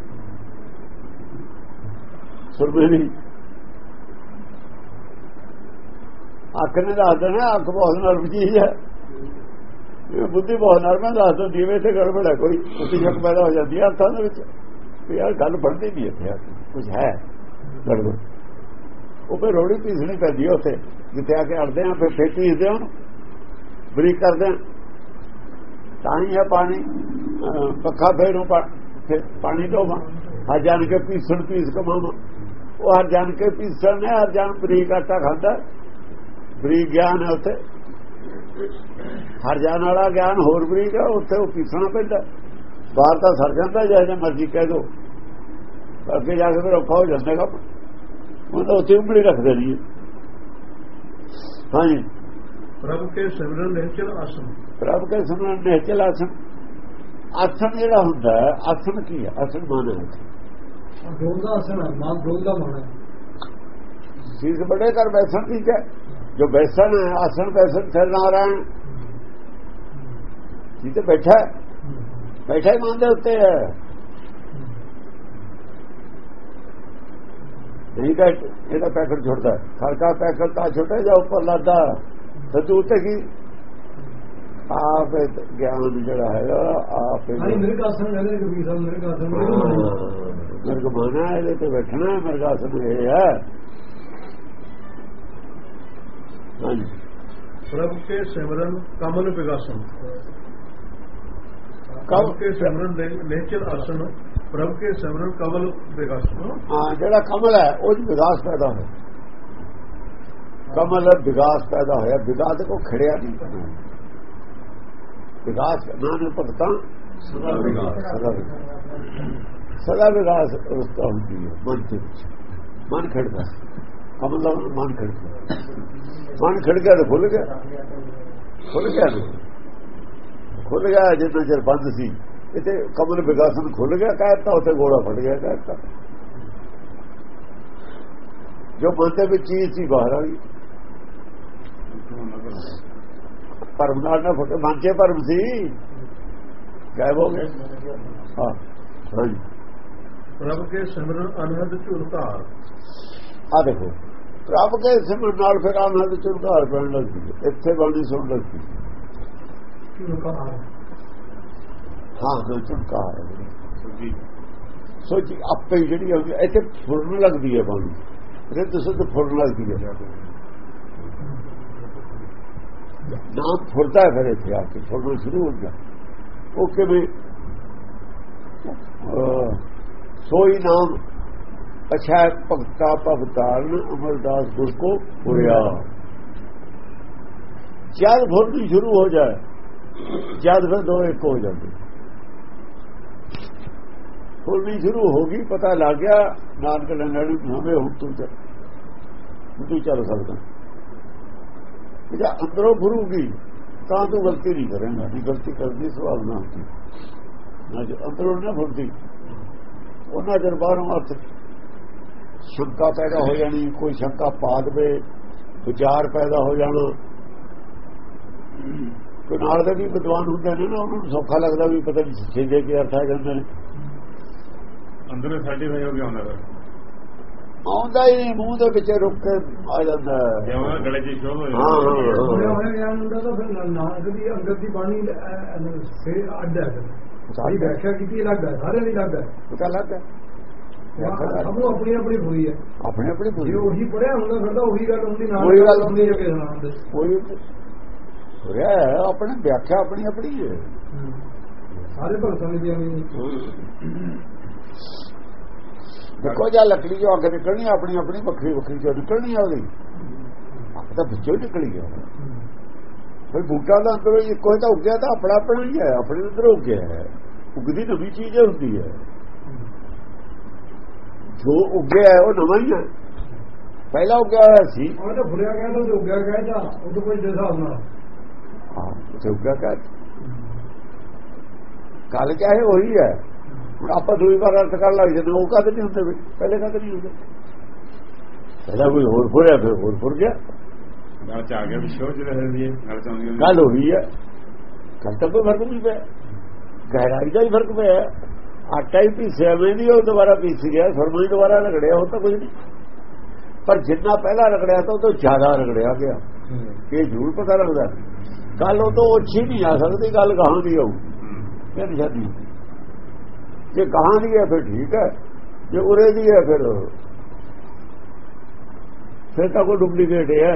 ਸੁਰਮੇ ਦੀ ਅੱਖ ਨੇ ਦੱਸ ਦੇਣਾ, ਅੱਖ ਬਹੁਤ ਨਰਮ ਚੀਜ਼ ਹੈ ਇਹ ਬੁੱਧੀ ਬਹੁਤ ਨਰਮ ਹੈ ਦੱਸ ਦਿੰਦੀ ਹੈ ਵੀ ਇੱਥੇ ਗੜਬੜ ਹੈ ਕੋਈ। ਉੱਥੇ ਸ਼ੱਕ ਪੈਦਾ ਹੋ ਜਾਂਦੀ ਹੈ ਅੱਖਾਂ ਦੇ ਵਿੱਚ। ਯਾਰ ਗੱਲ ਬਣਦੀ ਨਹੀਂ ਇੱਥੇ ਆ ਕੁਝ ਹੈ। ਗੜਬੜ ਉਹ ਫਿਰ ਰੋੜੀ ਪੀਸਣੀ ਪੈਂਦੀ ਹੈ ਉੱਥੇ। ਜਿੱਥੇ ਆ ਕੇ ਅੜਦੇ ਆ, ਫਿਰ ਫੇਰ ਪੀਸਦੇ ਉਹਨੂੰ। ਬਰੀਕ ਕਰਦੇ ਆ। ਤਾਂ ਹੀ ਹੈ ਪਾਣੀ ਪੱਖਾ ਫੇਰੂ ਪਾਣੀ ਢੋਵਾ। ਹਰ ਜਾਣ ਕੇ ਪੀਸਣ, ਪੀਸ ਕਮਾਵਾ ਉਹ ਹਰ ਜਾਣ ਕੇ ਪੀਸਣ ਨੇ, ਹਰ ਜਾਣ ਬਰੀਕ ਆਟਾ ਖਾਂਦਾ। ਬਰੀਕ ਗਿਆਨ ਹੈ ਉੱਥੇ। ਹਰ ਜਾਣ ਵਾਲਾ ਗਿਆਨ ਹੋਰ ਬਰੀਕ ਹੈ ਉੱਥੇ ਉਹ ਪੀਸਣਾ ਪੈਂਦਾ। ਬਾਹਰ ਤਾਂ ਸਰ ਜਾਂਦਾ ਜਿਹੇ ਮਰਜ਼ੀ ਕਹਿ ਦੋ। ਅੱਗੇ ਜਾ ਕੇ ਫਿਰ ਔਖਾ ਹੋ ਜਾਂਦਾ ਕੰਮ। ਉਹ ਤਾਂ ਉੱਥੇ ਉਂਗਲੀ ਰੱਖ ਦੇਣੀ ਹੈ ਹਾਂਜੀ। ਪ੍ਰਭ ਕੇ ਸਿਮਰਨ ਨਿਹਚਲ ਆਸਨ ਪ੍ਰਭ ਕੇ ਸਿਮਰਨ ਨਿਹਚਲ ਆਸਨ ਆਸਨ ਜਿਹੜਾ ਹੁੰਦਾ ਹੈ ਆਸਨ ਕੀ ਹੈ? ਆਸਨ ਮਾਨਾ ਹੈ। ਡੋਲ ਦਾ ਆਸਨ ਹੈ ਮਾਨ ਡੋਲ ਦਾ ਮਾਨ ਹੈ। ਬੜੇ ਕਰ ਬੈਸਣ ਠੀਕ ਹੈ ਜੋ ਬੈਸਣ ਹੈ ਆਸਨ ਬੈਸਣ ਸਿਰ ਨਾਰਾਇਣ। ਜਿੱਥੇ ਬੈਠਾ ਹੈ, ਬੈਠਾ ਹੀ ਮਾਨ ਦੇ ਉੱਤੇ ਹੈ। ਨਹੀਂ ਤਾਂ ਇਹਦਾ ਪੈਕਟ ਛੋਟਦਾ ਖੜਕਾ ਪੈਕਟ ਤਾਂ ਛੋਟਾ ਜਾਂ ਉੱਪਰ ਲਾਦਾ ਤੇ ਤੂੰ ਉੱਤੇ ਕੀ? ਆਪ ਇਹ ਗਿਆਨ ਜਿਹੜਾ ਹੈਗਾ ਆਪ ਇਹ- ਹਾਂਜੀ ਮੇਰੇ ਆਸਨ ਕਹਿੰਦੇ ਕਬੀਰ ਸਾਹਿਬ ਮੇਰੇ ਆਸਨ ਮੇਰੇ ਮਿਰਗ ਮਾਨਾ ਇਹਦੇ ਤੇ ਬੈਠਣਾ ਮਿਰਗਾਸਨ ਇਹ ਹੈ। ਹਾਂਜੀ। ਪ੍ਰਭ ਕੇ ਸਿਮਰਨ ਕਮਲ ਵਿਗਾਸਨ। ਕਮ ਕੇ ਸਿਮਰਨ ਨਿਹਚਲ ਆਸਨ ਪ੍ਰਭ ਕੇ ਸਿਮਰਨ ਕਮਲ ਵਿਗਾਸਨ ਹਾਂ ਜਿਹੜਾ ਕਮਲ ਹੈ ਉਹ 'ਚ ਵਿਕਾਸ ਪੈਦਾ ਹੋਇਆ। ਕਮਲ ਵਿਕਾਸ ਪੈਦਾ ਹੋਇਆ। ਵਿਕਾਸ ਕੋ ਖੜਿਆ ਨਹੀਂ। ਕਰਨਾ ਵਿਕਾਸ ਨਾਨਕ ਭਗਤਾਂ ਸਦਾ ਵਿਗਾਸ। ਸਦਾ ਵਿਕਾਸ ਸਦਾ ਵਿਕਾਸ ਅਵਸਥਾ ਹੁੰਦੀ ਹੈ ਮਨ ਵਿੱਚ। ਮਨ ਖੜਦਾ। ਕਮਲ ਦਾ ਮਨ ਖੜਦਾ। ਮਨ ਖੜ ਗਿਆ ਤਾਂ ਖੁੱਲ ਗਿਆ। ਖੁੱਲ ਗਿਆ ਨਾ ਖੁੱਲ ਗਿਆ ਜਿੰਨਾ ਚਿਰ ਬੰਦ ਸੀ। ਇਤੇ ਕਮਲ ਵਿਕਾਸਨ ਖੁੱਲ ਗਿਆ ਕਹਿਤਾ ਉੱਥੇ ਗੋੜਾ ਫਟ ਗਿਆ ਕਹਿਤਾ ਜੋ ਮਨ ਦੇ ਵਿੱਚ ਚੀਜ਼ ਸੀ ਬਾਹਰ ਗਈ ਪਰਮ ਨਾਲ ਨਾ ਫਟੇ ਮਨ ਚ ਪਰਮ ਸੀ। ਗਾਇਬ ਹੋ ਗਏ। ਹਾਂ ਹਾਂਜੀ। ਪ੍ਰਭ ਕੇ ਸਿਮਰਨ ਅਨਹਦ ਝੁਲਕਾਰ ਆ ਦੇਖੋ ਰੱਬ ਕੇ ਸਿਮਰਨ ਨਾਲ ਫਿਰ ਆਨੰਦ ਚੁਰਕਾਰ ਪੈਣ ਲੱਗੀ ਇੱਥੇ ਬਾਣੀ ਸੁਣ ਲੱਗੀ ਝੁਲਕਾਰ ਹਾਂ ਜੋ ਚੁਰਕਾਰ ਹੈ। ਸੁਜੀ ਸੋਚੀ ਆਪੇ ਜਿਹੜੀ ਹੁੰਦੀ ਇੱਥੇ ਫੁਰਨ ਲੱਗਦੀ ਹੈ ਬਾਣੀ। ਰਿੱਧ ਸੁੱਧ ਫੁਰਨ ਲੱਗਦੀ ਹੈ। ਨਾਮ ਫੁਰਦਾ ਫਿਰ ਇੱਥੇ ਆ ਕੇ ਫੁਰਨਾ ਸ਼ੁਰੂ ਹੋ ਗਿਆ। ਉਹ ਕਿਵੇਂ? ਅਹ, ਸੋਈ ਨਾਮ ਅਛਾ ਭਗਤਾ ਭਗਤਾਰਨ ਅਮਰਦਾਸ ਗੁਰ ਕੋ ਪੁਰਿਆ। ਜਦ ਫੁਰਨੀ ਸ਼ੁਰੂ ਹੋ ਜਾਏ ਜਦ ਫਿਰ ਦੋ ਇੱਕ ਹੋ ਜਾਂਦੇ। ਫੁਰਨੀ ਸ਼ੁਰੂ ਹੋ ਗਈ, ਪਤਾ ਲੱਗ ਗਿਆ, ਨਾਨਕ ਲੰਗੜ ਹਮੇ ਹੁਣ ਤੂੰ ਚੱਲ। ਤੂੰ ਚੱਲ ਸਕਦਾ। ਜੇ ਅੰਦਰੋਂ ਫੁਰੂਗੀ, ਤਾਂ ਤੂੰ ਗਲਤੀ ਨਹੀਂ ਕਰੇਂਗਾ ਜੀ ਗਲਤੀ ਕਰਦੀ ਸਵਾਲ ਨਾ ਹੁੰਦੀ। ਨਾ ਜੇ ਅੰਦਰੋਂ ਨਾ ਫੁਰਦੀ। ਉਹਨਾਂ ਚਿਰ ਬਾਹਰੋਂ ਅਰਥ ਸ਼ੰਕਾ ਪੈਦਾ ਹੋ ਜਾਣੀ, ਕੋਈ ਸ਼ੰਕਾ ਪਾ ਦੇਵੇ, ਵਿਚਾਰ ਪੈਦਾ ਹੋ ਜਾਣਾ। ਕੋਈ ਨਾਲ ਦੇ ਵੀ ਵਿਦਵਾਨ ਹੁੰਦੇ ਨੇ ਨਾ ਉਹਨਾਂ ਨੂੰ ਸੌਖਾ ਲੱਗਦਾ ਵੀ ਪਤਾ ਨਹੀਂ ਸਿੱਧੇ ਕੀ ਅਰਥ ਆ ਜਾਂਦੇ ਨੇ ਅੰਦਰੋਂ ਸਰਟੀਫਾਈ ਹੋ ਗਿਆ ਹੁੰਦਾ? ਆਉਂਦਾ ਹੀ ਨਹੀਂ ਮੂੰਹ ਦੇ ਵਿੱਚ ਰੁੱਕ ਕੇ ਆ ਜਾਂਦਾ ਹੈ। ਜੇ ਉਹਨਾਂ ਗਲੇ 'ਚ ਸ਼ੋਭ ਹੋ ਹਾਂ, ਹਾਂ, ਹਾਂ। ਹੋਇਆ ਹੋਇਆ ਹੁੰਦਾ ਤਾਂ ਫਿਰ ਨਾ- ਨਾਨਕ ਦੀ ਅੰਦਰ ਦੀ ਬਾਣੀ ਸੇ ਅੱਡ ਹੈ ਸਾਰੀ ਵਿਆਖਿਆ ਕੀਤੀ ਅਲੱਗ ਹੈ ਸਾਰਿਆਂ ਦੀ ਅਲੱਗ ਹੈ। ਪਤਾ ਲੱਗਾ ਸਭ ਨੂੰ ਆਪਣੀ ਆਪਣੀ ਹੋਈ ਹੈ। ਆਪਣੇ ਆਪਣੇ ਜੇ ਬੋਲੀ ਉਹੀ ਪੜਿਆ ਹੁੰਦਾ ਫਿਰ ਤਾਂ ਉਹੀ ਗੱਲ ਹੁੰਦੀ ਨਾਲ ਉਹੀ ਗੱਲ ਹੁੰਦੀ। ਜਗੇ ਸੁਣਾਉਂਦੇ ਕੋਈ ਹੋਇਆ ਹੈ, ਆਪਣੇ ਵਿਆਖਿਆ ਆਪਣੀ ਆਪਣੀ ਹੈ ਸਾਰੇ ਭਗਤਾਂ ਦੀ ਨਹੀਂ ਦੇਖੋ ਜਾਂ ਲੱਕੜੀ ਜੋ ਅੱਗ ਨਿਕਲਣੀ ਆਪਣੀ ਆਪਣੀ ਵੱਖਰੀ ਵੱਖਰੀ ਜੋ ਨਿਕਲਣੀ ਆ ਉਹਦੀ। ਅੱਗ ਤਾਂ ਵਿੱਚੋਂ ਨਿਕਲੀ ਆ। ਫਿਰ ਬੂਟਾ ਦਾ ਅੰਦਰੋਂ ਕੋਈ ਤਾਂ ਉੱਗਿਆ ਤਾਂ ਆਪਣਾ ਆਪਣਾ ਹੀ ਹੈ ਆਪਣੇ ਅੰਦਰ ਉੱਗਿਆ ਹੈ। ਉਗਦੀ ਨਵੀਂ ਚੀਜ਼ ਹੁੰਦੀ ਹੈ। ਜੋ ਉੱਗਿਆ ਹੈ ਉਹ ਨਵਾਂ ਹੀ ਹੈ। ਪਹਿਲਾਂ ਉੱਗਿਆ ਹੋਇਆ ਸੀ। ਉਹ ਤਾਂ ਭੁਲਿਆ ਗਿਆ ਤਾਂ ਜੋ ਗਿਆ ਗਿਆ ਜਾਂ ਉਹ ਤਾਂ ਕੋਈ ਦੇ ਹਿਸਾਬ ਨਾਲ। ਹਾਂ ਉਸੇ ਉੱਗਿਆ ਕਰ ਕੱਲ ਚਾਹੇ ਉਹੀ ਹੈ। ਹੁਣ ਆਪਾਂ ਦੂਈ ਵਾਰ ਅਰਥ ਕਰਨ ਲੱਗ ਜਾਂਦੇ ਉਹ ਕਦ ਨਹੀਂ ਹੁੰਦੇ ਪਹਿਲੇ ਕਦ ਨਹੀਂ ਹੁੰਦੇ। ਪਹਿਲਾਂ ਕੋਈ ਹੋਰ ਫੁਰਿਆ ਫਿਰ ਹੋਰ ਫੁਰ ਗਿਆ। ਗੱਲ 'ਚ ਆ ਗਿਆ ਵੀ ਸ਼ੋਭ ਜਿਹੜਾ ਹੁੰਦੀ ਹੈ ਗੱਲ 'ਚ ਆਉਂਦੀ ਹੁੰਦੀ ਗੱਲ ਹੋਈ ਹੈ। ਗੱਲ ਤਾਂ ਕੋਈ ਫ਼ਰਕ ਨਹੀਂ ਪਿਆ। ਗਹਿਰਾਈ ਦਾ ਹੀ ਫ਼ਰਕ ਪਿਆ। ਆਟਾ ਹੀ ਪੀਸਿਆ ਨਹੀਂ ਉਹ ਦੁਬਾਰਾ ਪੀਸ ਗਿਆ ਸਰਮਾ ਹੀ ਦੁਬਾਰਾ ਰਗੜਿਆ ਉਹ ਤਾਂ ਕੁਝ ਨਹੀਂ। ਪਰ ਜਿੰਨਾ ਪਹਿਲਾਂ ਰਗੜਿਆ ਤਾਂ ਉਹ ਤੋਂ ਜ਼ਿਆਦਾ ਰਗੜਿਆ ਗਿਆ। ਇਹ ਜ਼ਰੂਰ ਪਤਾ ਲੱਗਦਾ। ਗੱਲ ਉਹ ਤੋਂ ਉੱਚੀ ਨਹੀਂ ਆ ਸਕਦੀ ਗੱਲ ਗਾਹਾਂ ਦੀ ਹੂੰ। ਇਹ ਨਿਸ਼ਾਨੀ ਜੇ ਗਾਹਾਂ ਦੀ ਹੈ ਫਿਰ ਠੀਕ ਹੈ ਜੇ ਉਰੇ ਦੀ ਹੈ ਫਿਰ ਫਿਰ ਤਾਂ ਕੋਈ ਡੁਪਲੀਕੇਟ ਹੈ।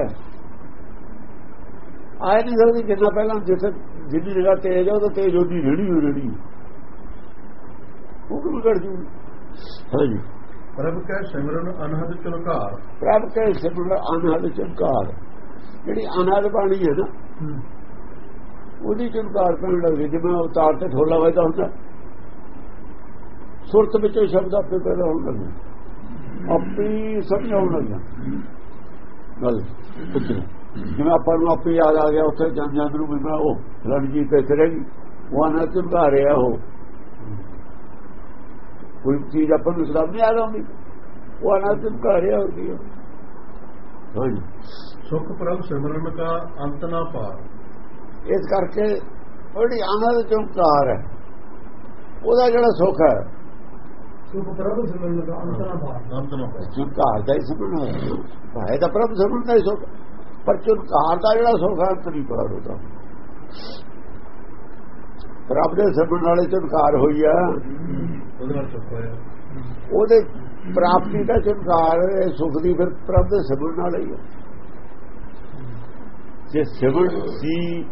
ਆਏ ਨਹੀਂ ਸਕਦੀ ਜਿੰਨਾ ਪਹਿਲਾਂ ਜਿੱਥੇ ਜਿੰਨੀ ਨਿਗਾਹ ਤੇਜ਼ ਹੈ ਤਾਂ ਤੇਜ਼ ਉਹਦੀ ਰੇੜੀ ਹੋਈ ਰੇੜੀ। ਉਹ ਕਿਵੇਂ ਕਰ ਜੂ? ਹਾਂਜੀ। ਪ੍ਰਭ ਕੈ ਸਿਮਰਨ ਅਨਹਦ ਚੁਲਕਾਰ ਪ੍ਰਭ ਕੇ ਸਿਮਰਨ ਅਨਹਦ ਚੰਕਾਰ ਜਿਹੜੀ ਅਨਹਦ ਬਾਣੀ ਹੈ ਨਾ ਉਹਦੀ ਚਮਕਾਰ ਪੈਣ ਲੱਗਦੀ ਜਿਵੇਂ ਅਵਤਾਰ ਤੇ ਠੋਲਾ ਵੱਜਦਾ ਹੁੰਦਾ। ਸੁਰਤ ਵਿੱਚੋਂ ਸ਼ਬਦ ਆਪੇ ਪੈਦਾ ਹੋਣ ਲੱਗੇ ਆਪੇ ਸਮਝ ਆਉਣ ਲੱਗਾ ਗੱਲ ਪੁੱਛਣਾ ਜਿਵੇਂ ਆਪਾਂ ਨੂੰ ਆਪੇ ਯਾਦ ਆ ਗਿਆ, ਉੱਥੇ ਜਨ ਜਨ ਨੂੰ ਵੀ ਉਹ ਰਣਜੀਤ ਤੇ ਚੜੇਗੀ ਉਹ ਨਾ ਚਮਕਾ ਰਿਹਾ ਉਹ। ਕੋਈ ਚੀਜ਼ ਆਪਾਂ ਨੂੰ ਸਲਾਮ ਨਹੀਂ ਆ ਰਹੀ ਉਹ ਨਾ ਚਮਕਾ ਰਿਹਾ ਹੋਰ ਕੀ ਹੈ। ਹਾਂਜੀ ਸੁਖ ਪ੍ਰਭ ਸਿਮਰਨ ਕਾ ਅੰਤ ਨਾ ਪਾਰ। ਇਸ ਕਰਕੇ ਜਿਹੜੀ ਆਨੰਦ ਚੌਂਕਾਰ ਹੈ। ਉਹਦਾ ਜਿਹੜਾ ਸੁੱਖ ਹੈ। ਸੁਖ ਪ੍ਰਭ ਸਿਮਰਨ ਦਾ ਅੰਤਰਾ ਬਾਤ ਅੰਤ ਦਾ ਹੀ ਸਮਝਣਾ ਹੈ ਤਾਂ ਪ੍ਰਭ ਸਮਝਣ ਦਾ ਹੀ ਸੁੱਖ। ਪਰ ਚੁੰਕਾਰ ਦਾ ਜਿਹੜਾ ਸੁੱਖ ਹੈ ਅੰਤ ਨਹੀਂ ਉਹਦਾ ਪ੍ਰਭ ਦੇ ਸਿਮਰਨ ਵਾਲੇ ਚੁੰਕਾਰ ਹੋਈ ਆ। ਉਹਦੇ ਪ੍ਰਾਪਤੀ ਦਾ ਚੁੰਕਾਰ, ਇਹ ਸੁਖ ਦੀ ਫਿਰ ਪ੍ਰਭ ਦੇ ਸਮਝਣ ਵਾਲੇ ਹੀ ਆ। ਜੇ ਸਿਮਰਨ ਸੀ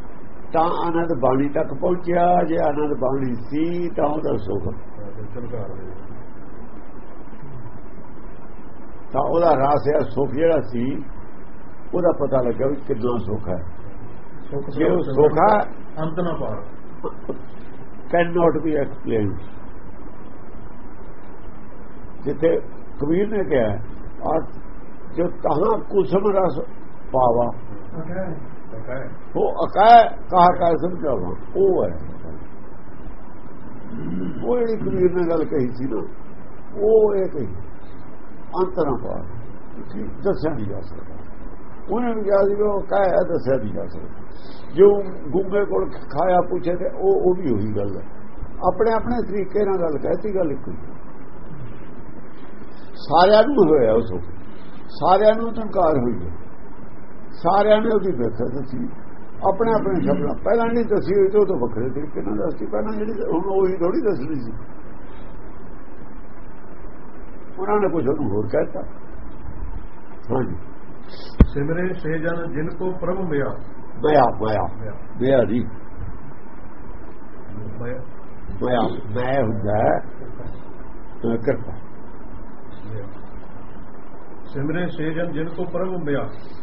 ਤਾਂ ਆਨੰਦ ਬਾਣੀ ਤੱਕ ਪਹੁੰਚਿਆ ਜੇ ਆਨੰਦ ਬਾਣੀ ਸੀ ਤਾਂ ਉਹਦਾ ਸੁਖ। ਤਾਂ ਉਹਦਾ ਰਾਸ ਹੈ ਸੁਖ ਜਿਹੜਾ ਸੀ ਉਹਦਾ ਪਤਾ ਲੱਗਾ ਵੀ ਕਿੰਨਾ ਸੁਖ ਹੈ। ਸੁਖ ਜੇ ਉਹ ਸੁਖ ਹੈ ਅੰਤ ਨਾ ਪਾਰ। ਕੈਨ ਨਾਟ ਬੀ ਐਕਸਪਲੇਨਡ ਜਿੱਥੇ ਕਬੀਰ ਨੇ ਕਿਹਾ ਔਰ ਜੋ ਤਹਾਂ ਕੁਸਮ ਰਸ ਪਾਵਾ ਉਹ ਅਕਾਇ ਕਹਾ ਕਾ ਸਮਝਾਵਾ, ਉਹ ਹੈ। ਉਹ ਜਿਹੜੀ ਕਬੀਰ ਨੇ ਗੱਲ ਕਹੀ ਸੀ ਨਾ, ਉਹ ਇਹ ਕਹੀ। ਅੰਤਰਾਂ ਪਾ ਦੱਸਿਆ ਨਹੀਂ ਜਾ ਸਕਦਾ। ਉਹਨੇ ਵੀ ਕਿਹਾ ਸੀ ਉਹ ਕਾਹ ਦੱਸਿਆ ਨਹੀਂ ਜਾ ਸਕਦਾ। ਜੋ ਗੁੰਗੇ ਕੋਲ ਖਾਇਆ ਪੁੱਛੇ ਤੇ ਉਹ ਉਹ ਵੀ ਉਹੀ ਗੱਲ ਹੈ। ਆਪਣੇ ਆਪਣੇ ਤਰੀਕੇ ਨਾਲ ਗੱਲ ਕਹਿਤੀ ਗੱਲ ਇੱਕੋ ਸਾਰਿਆਂ ਨੂੰ ਹੋਇਆ ਉਸ ਵਕਤ। ਸਾਰਿਆਂ ਨੂੰ ਤੰਕਾਰ ਹੋਈ ਹੈ। ਸਾਰਿਆਂ ਨੇ ਉਹਦੀ ਵਿਆਖਿਆ ਦੱਸੀ। ਆਪਣੇ ਆਪਣੇ ਸ਼ਬਦਾਂ ਪਹਿਲਾਂ ਨਹੀਂ ਦੱਸੀ ਹੋਈ ਤੇ ਉਹ ਤੋਂ ਵੱਖਰੇ ਤਰੀਕੇ ਨਾਲ ਦੱਸੀ ਪਹਿਲਾਂ ਜਿਹੜੀ ਹੁਣ ਉਹੀ ਥੋੜੀ ਦੱਸਣੀ ਸੀ। ਉਹਨਾਂ ਨੇ ਕੁਝ ਹੋਰ ਕਹਿਤਾ ਹਾਂਜੀ। ਸਿਮਰੇ ਸੇ ਜਨ ਜਿਨ ਕੋ ਪ੍ਰਭ ਮਿਆ। ਮਾਇਆ ਮਾਇਆ ਦੀ ਮਿਆ ਮਾਇਆ ਮੈਂ ਹੁੰਦਾ ਕਿਰਪਾ ਸਿਮਰੇ ਸੇ ਜਨ ਜਿਨ ਕੋ ਪ੍ਰਭ ਮਾਇਆ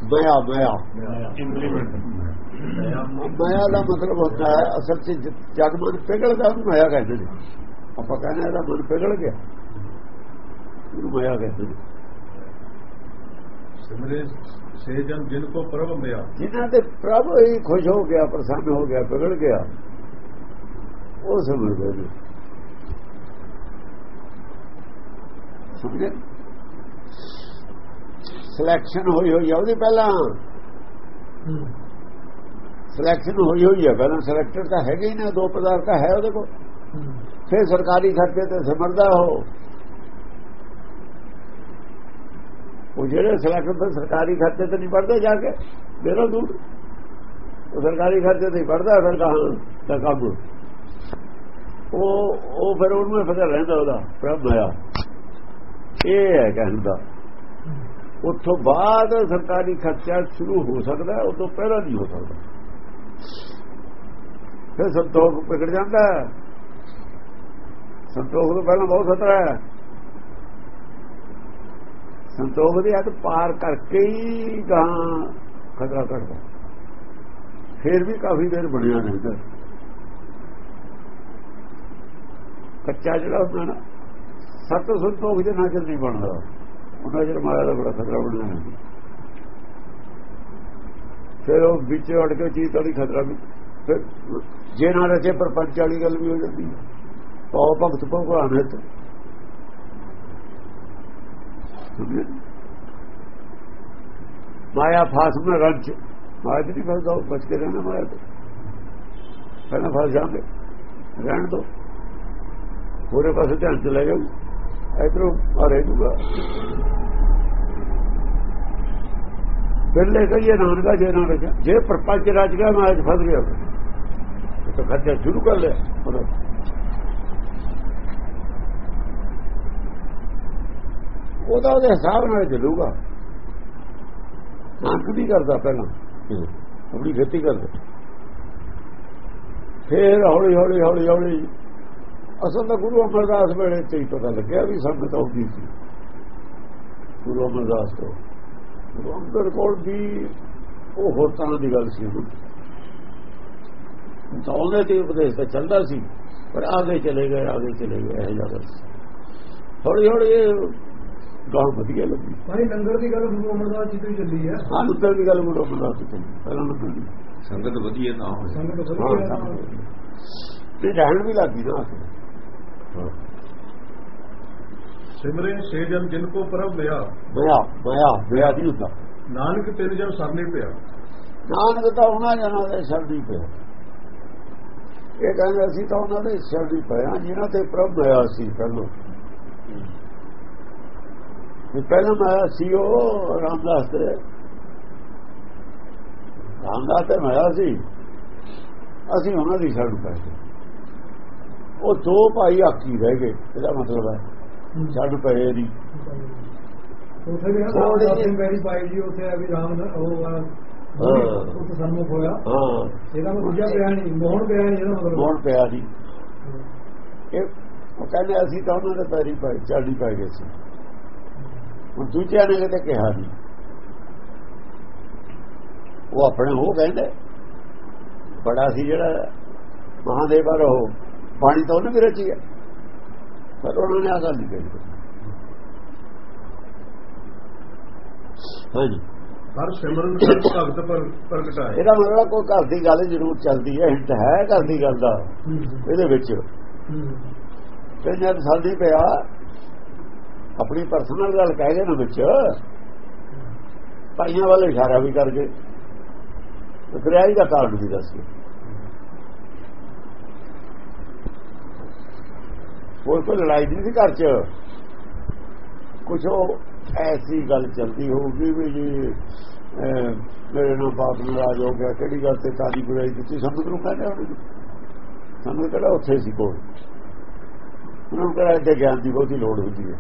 ਮਾਇਆ ਇੰਪਲੀਮੈਂਟ ਮਾਇਆ ਦਾ ਮਤਲਬ ਹੁੰਦਾ ਹੈ ਅਸਲ 'ਚ ਜਦ ਮਨ ਪਿਘਲਦਾ ਉਹਨੂੰ ਮਾਇਆ ਕਹਿੰਦੇ ਨੇ। ਆਪਾਂ ਕਹਿੰਦੇ ਇਹਦਾ ਮਨ ਪਿਘਲ ਗਿਆ। ਉਹਨੂੰ ਮਾਇਆ ਕਹਿੰਦੇ ਨੇ। ਸਿਮਰੇ ਸੇ ਜਨ ਜਿਨ ਕੋ ਪ੍ਰਭ ਮਿਆ ਜਿਨ੍ਹਾਂ ਦੇ ਪ੍ਰਭ ਹੀ ਖੁਸ਼ ਹੋ ਗਿਆ ਪ੍ਰਸੰਨ ਹੋ ਗਿਆ ਪਿਘਲ ਗਿਆ ਉਹ ਸਮਝਦੇ ਨੇ। ਸਮਝੇ? ਸਿਲੈਕਸ਼ਨ ਹੋਈ ਹੋਈ ਆ ਉਹਦੀ ਪਹਿਲਾਂ। ਸਿਲੈਕਸ਼ਨ ਹੋਈ ਹੋਈ ਹੈ ਪਹਿਲਾਂ ਸਿਲੈਕਟਡ ਤਾਂ ਹੈਗੇ ਹੀ ਨਾ ਦੋ ਪਦਾਰਥ ਤਾਂ ਹੈ ਉਹਦੇ ਕੋਲ। ਫਿਰ ਸਰਕਾਰੀ ਖਰਚੇ ਤੇ ਸਮਰਦਾ ਹੋ ਉਹ ਜਿਹੜੇ ਸਿਲੈਕਟਡ ਤੇ ਸਰਕਾਰੀ ਖਰਚੇ ਤੇ ਨਹੀਂ ਪੜਦਾ ਜਾ ਕੇ ਮੇਰਾ ਦੂਰ। ਉਹ ਸਰਕਾਰੀ ਖਰਚੇ ਤੇ ਪੜਦਾ ਫਿਰ ਕਹਾਂ ਤਾਂ ਕੰਮ। ਉਹ ਉਹ ਫਿਰ ਉਹਨੂੰ ਪਤਾ ਰਹਿੰਦਾ ਉਹਦਾ ਪ੍ਰਭ ਆਇਆ। ਇਹ ਹੈ ਕਹਿੰਦਾ ਉੱਥੋਂ ਬਾਅਦ ਸਰਕਾਰੀ ਖਰਚਾ ਸ਼ੁਰੂ ਹੋ ਸਕਦਾ ਹੈ, ਤੋਂ ਪਹਿਲਾਂ ਨਹੀਂ ਹੋ ਸਕਦਾ। ਫਿਰ ਸੰਤੋਖ ਵਿਗੜ ਜਾਂਦਾ ਸੰਤੋਖ ਤੋਂ ਪਹਿਲਾਂ ਬਹੁਤ ਖਤਰਾ ਹੈ। ਸੰਤੋਖ ਦੀ ਹੱਦ ਪਾਰ ਕਰਕੇ ਹੀ ਗਾਂ ਖਤਰਾ ਘਟਦਾ। ਫਿਰ ਵੀ ਕਾਫੀ ਦੇਰ ਬਣਿਆ ਰਹਿੰਦਾ ਕੱਚਾ ਜਿਹੜਾ ਹੁੰਦਾ ਸਤ ਸੰਤੋਖ ਦੇ ਨਾਲ ਨਹੀਂ ਬਣਦਾ। ਉਹਨਾਂ ਜਿਹੜਾ ਮਾਇਆ ਦਾ ਬੜਾ ਖਤਰਾ ਬਣਿਆ ਰਹਿੰਦਾ ਫਿਰ ਉਹ ਵਿੱਚ ਅੜ ਕੇ ਚੀਜ਼ ਦਾ ਵੀ ਖਤਰਾ ਵੀ ਫਿਰ ਜੇ ਨਾ ਰਚੇ ਪਰਪੰਚ ਵਾਲੀ ਗੱਲ ਵੀ ਹੋ ਜਾਂਦੀ ਹੈ। ਪਾਉ ਭਗਤ ਭਗਵਾਨ ਹੈ ਤੇ ਮਾਇਆ ਫਾਸ में ਰੰਚ ਮਾਇਆ ਤੇ ਨਹੀਂ ਫਸਦਾ, ਉਹ ਬਚ ਕੇ ਰਹਿਣਾ ਮਾਇਆ ਤੋਂ। ਪਹਿਲਾਂ ਫਸ ਜਾਂਦੇ ਰਹਿਣ ਦੋ। ਪੂਰੇ ਪਾਸੇ ਧਿਆਨ ਚ ਲੈ ਜਾਓ। ਇਧਰੋਂ ਆ ਰਹਿ ਜੂਗਾ। ਪਹਿਲੇ ਕਹੀਏ ਨਾਨਕਾ ਜੇ ਨਾ ਰਚਿਆ ਜੇ ਪਰਪੰਚ ਰਚ ਗਿਆ ਮੈਂ ਅੱਜ ਫਸ ਗਿਆ। ਤਾਂ ਖਰਚਾ ਸ਼ੁਰੂ ਕਰ ਲਿਆ। ਉਹਦਾ ਉਹਦਾ ਉਹਦੇ ਹਿਸਾਬ ਨਾਲ ਚੱਲੂਗਾ। ਨਾਨਕ ਵੀ ਕਰਦਾ ਪਹਿਲਾਂ। ਆਪਣੀ ਖੇਤੀ ਕਰਦਾ। ਫੇਰ ਹੌਲੀ ਹੌਲੀ ਹੌਲੀ ਹੌਲੀ ਅਸਲ ਤਾਂ ਗੁਰੂ ਅਮਰਦਾਸ ਵੇਲੇ ਤੇ ਹੀ ਪਤਾ ਲੱਗਿਆ ਵੀ ਸੰਗਤ ਆਉਂਦੀ ਸੀ। ਗੁਰੂ ਅਮਰਦਾਸ ਤੋਂ। ਅੰਗਦ ਕੋਲ ਵੀ ਉਹ ਹੋਰ ਤਰ੍ਹਾਂ ਦੀ ਗੱਲ ਸੀ। ਤਾਂ ਉਹਦੇ ਤੇ ਉਪਦੇਸ਼ ਤਾਂ ਚੱਲਦਾ ਸੀ ਪਰ ਆਗੇ ਚਲੇ ਗਏ ਆਗੇ ਚਲੇ ਗਏ ਇਹ ਜਿਹਾ ਗੱਲ ਹੌਲੀ ਹੌਲੀ ਇਹ ਗਾਂ ਵਧੀਆ ਲੱਗੀ। ਭਾਈ ਲੰਗਰ ਦੀ ਗੱਲ ਗੁਰੂ ਅਮਰਦਾਸ ਜੀ ਤੋਂ ਹੀ ਚੱਲੀ ਹੈ ਹਾਂ ਉੱਤਰ ਦੀ ਗੱਲ ਗੁਰੂ ਅਮਰਦਾਸ ਤੋਂ ਪਹਿਲਾਂ ਦੀ। ਸੰਗਤ ਵਧੀਆ ਤਾਂ ਹੋਵੇ। ਸੰਗਤ ਹਾਂ ਵਧੀਆ। ਤੇ ਰਹਿਣ ਵੀ ਲੱਗੀ ਨਾ ਸਿਮਰੇ ਸੇ ਜਨ ਜਿਨ ਕੋ ਪ੍ਰਭ ਲਿਆ ਬਿਆ ਬਿਆ ਬਿਆ ਨਹੀਂ ਹੁੰਦਾ ਨਾਨਕ ਤਿਨ ਜਨ ਸਰਨੇ ਪਿਆ। ਨਾਨਕ ਤਾਂ ਉਹਨਾਂ ਜਨਾਂ ਦੇ ਸ਼ਰਦੀ ਪਿਆ। ਇਹ ਕਹਿੰਦੇ ਅਸੀਂ ਤਾਂ ਉਹਨਾਂ ਦੇ ਸ਼ਰਦੀ ਪਿਆ ਜਿਨ੍ਹਾਂ ਤੇ ਪ੍ਰਭ ਹੋਇਆ ਸੀ ਪਹਿਲਾਂ। ਵੀ ਪਹਿਲਾਂ ਮੈਂ ਸੀ ਉਹ ਰਾਮਦਾਸ ਤੇ ਰਾਮਦਾਸ ਤੇ ਮੈਂ ਸੀ। ਅਸੀਂ ਉਹਨਾਂ ਦੀ ਸ਼ਰਨ ਪੈ ਗਏ ਉਹ ਦੋ ਭਾਈ ਆਕੀ ਰਹਿ ਗਏ ਇਹਦਾ ਮਤਲਬ ਹੈ। ਛੱਡ ਪਏ ਨਹੀਂ ਉੱਥੇ ਵੀ ਨਾ ਰਾਮ ਬੈਰੀ ਪਾਈ ਜੀ ਉੱਥੇ ਆ ਵੀ ਰਾਮ ਦਾ ਉਹ ਆ ਹਾਂ। ਉੱਥੇ ਸਨਮੁਖ ਹੋਇਆ। ਹਾਂ। ਇਹਦਾ ਮਤਲਬ ਪਿਆ ਨਹੀਂ ਮੋਹਨ ਪਿਆ ਨਹੀਂ ਇਹਦਾ ਮਤਲਬ। ਮੋੜ ਪਿਆ ਨਹੀਂ ਇਹ ਉਹ ਕਹਿੰਦੇ ਅਸੀਂ ਤਾਂ ਉਹਨਾਂ ਦੇ ਪੈਰੀ ਪੈ ਚਾੜੀ ਪੈ ਗਏ ਸੀ। ਹੁਣ ਦੂਜਿਆਂ ਨੇ ਕਿਤੇ ਕਿਹਾ ਨਹੀਂ। ਉਹ ਆਪਣੇ ਉਹ ਕਹਿੰਦੇ। ਬੜਾ ਸੀ ਜਿਹੜਾ ਮਹਾਦੇਵ ਆ ਉਹ ਪਾਣੀ ਤਾਂ ਉਹਨੇ ਵੀ ਰਚੀ ਹੈ ਪਰ ਉਹਨਾਂ ਨੇ ਆ ਗੱਲ ਨਹੀਂ ਕਹੀ ਹਾਂਜੀ। ਹਰ ਸਿਮਰਨ ਭਗਤ ਪਰ ਪ੍ਰਗਟਾਏ। ਇਹਦਾ ਮਤਲਬ ਕੋਈ ਘਰ ਦੀ ਗੱਲ ਜ਼ਰੂਰ ਚੱਲਦੀ ਹੈ ਹਿੰਟ ਹੈ ਘਰ ਦੀ ਗੱਲ ਦਾ ਇਹਦੇ ਵਿੱਚ। ਤੇ ਜਦ ਸਾਡੀ ਪਿਆ ਆਪਣੀ ਪਰਸਨਲ ਗੱਲ ਕਹਿ ਗਏ ਨਾ ਵਿੱਚ ਭਾਈਆਂ ਵੱਲ ਇਸ਼ਾਰਾ ਵੀ ਕਰ ਗਏ ਤੇ ਫਿਰ ਆਈ ਦਾ ਕਾਰਨ ਵੀ ਦੱਸ ਗਏ ਹੋਰ ਕੋਈ ਲੜਾਈ ਨਹੀਂ ਸੀ ਘਰ ਚ। ਕੁਛ ਉਹ ਐਸੀ ਗੱਲ ਚੱਲਦੀ ਹੋਊਗੀ ਵੀ ਜੀ ਅਹ, ਮੇਰੇ ਨਾਲ ਬਾਪ ਨਾਰਾਜ਼ ਹੋ ਗਿਆ ਕਿਹੜੀ ਗੱਲ ਤੇ ਤਾਰੀ ਬੁਰਾਈ ਕੀਤੀ? ਸੰਗਤ ਨੂੰ ਕਹਿੰਦੇ ਉਹਨੇ ਸਾਨੂੰ ਕਿਹੜਾ ਉੱਥੇ ਸੀ ਕੋਲ? ਉਹਨਾਂ ਨੂੰ ਕਿਹੜਾ ਇੱਥੇ ਗਿਆਨ ਦੀ ਬਹੁਤੀ ਲੋੜ ਹੁੰਦੀ ਹੈ?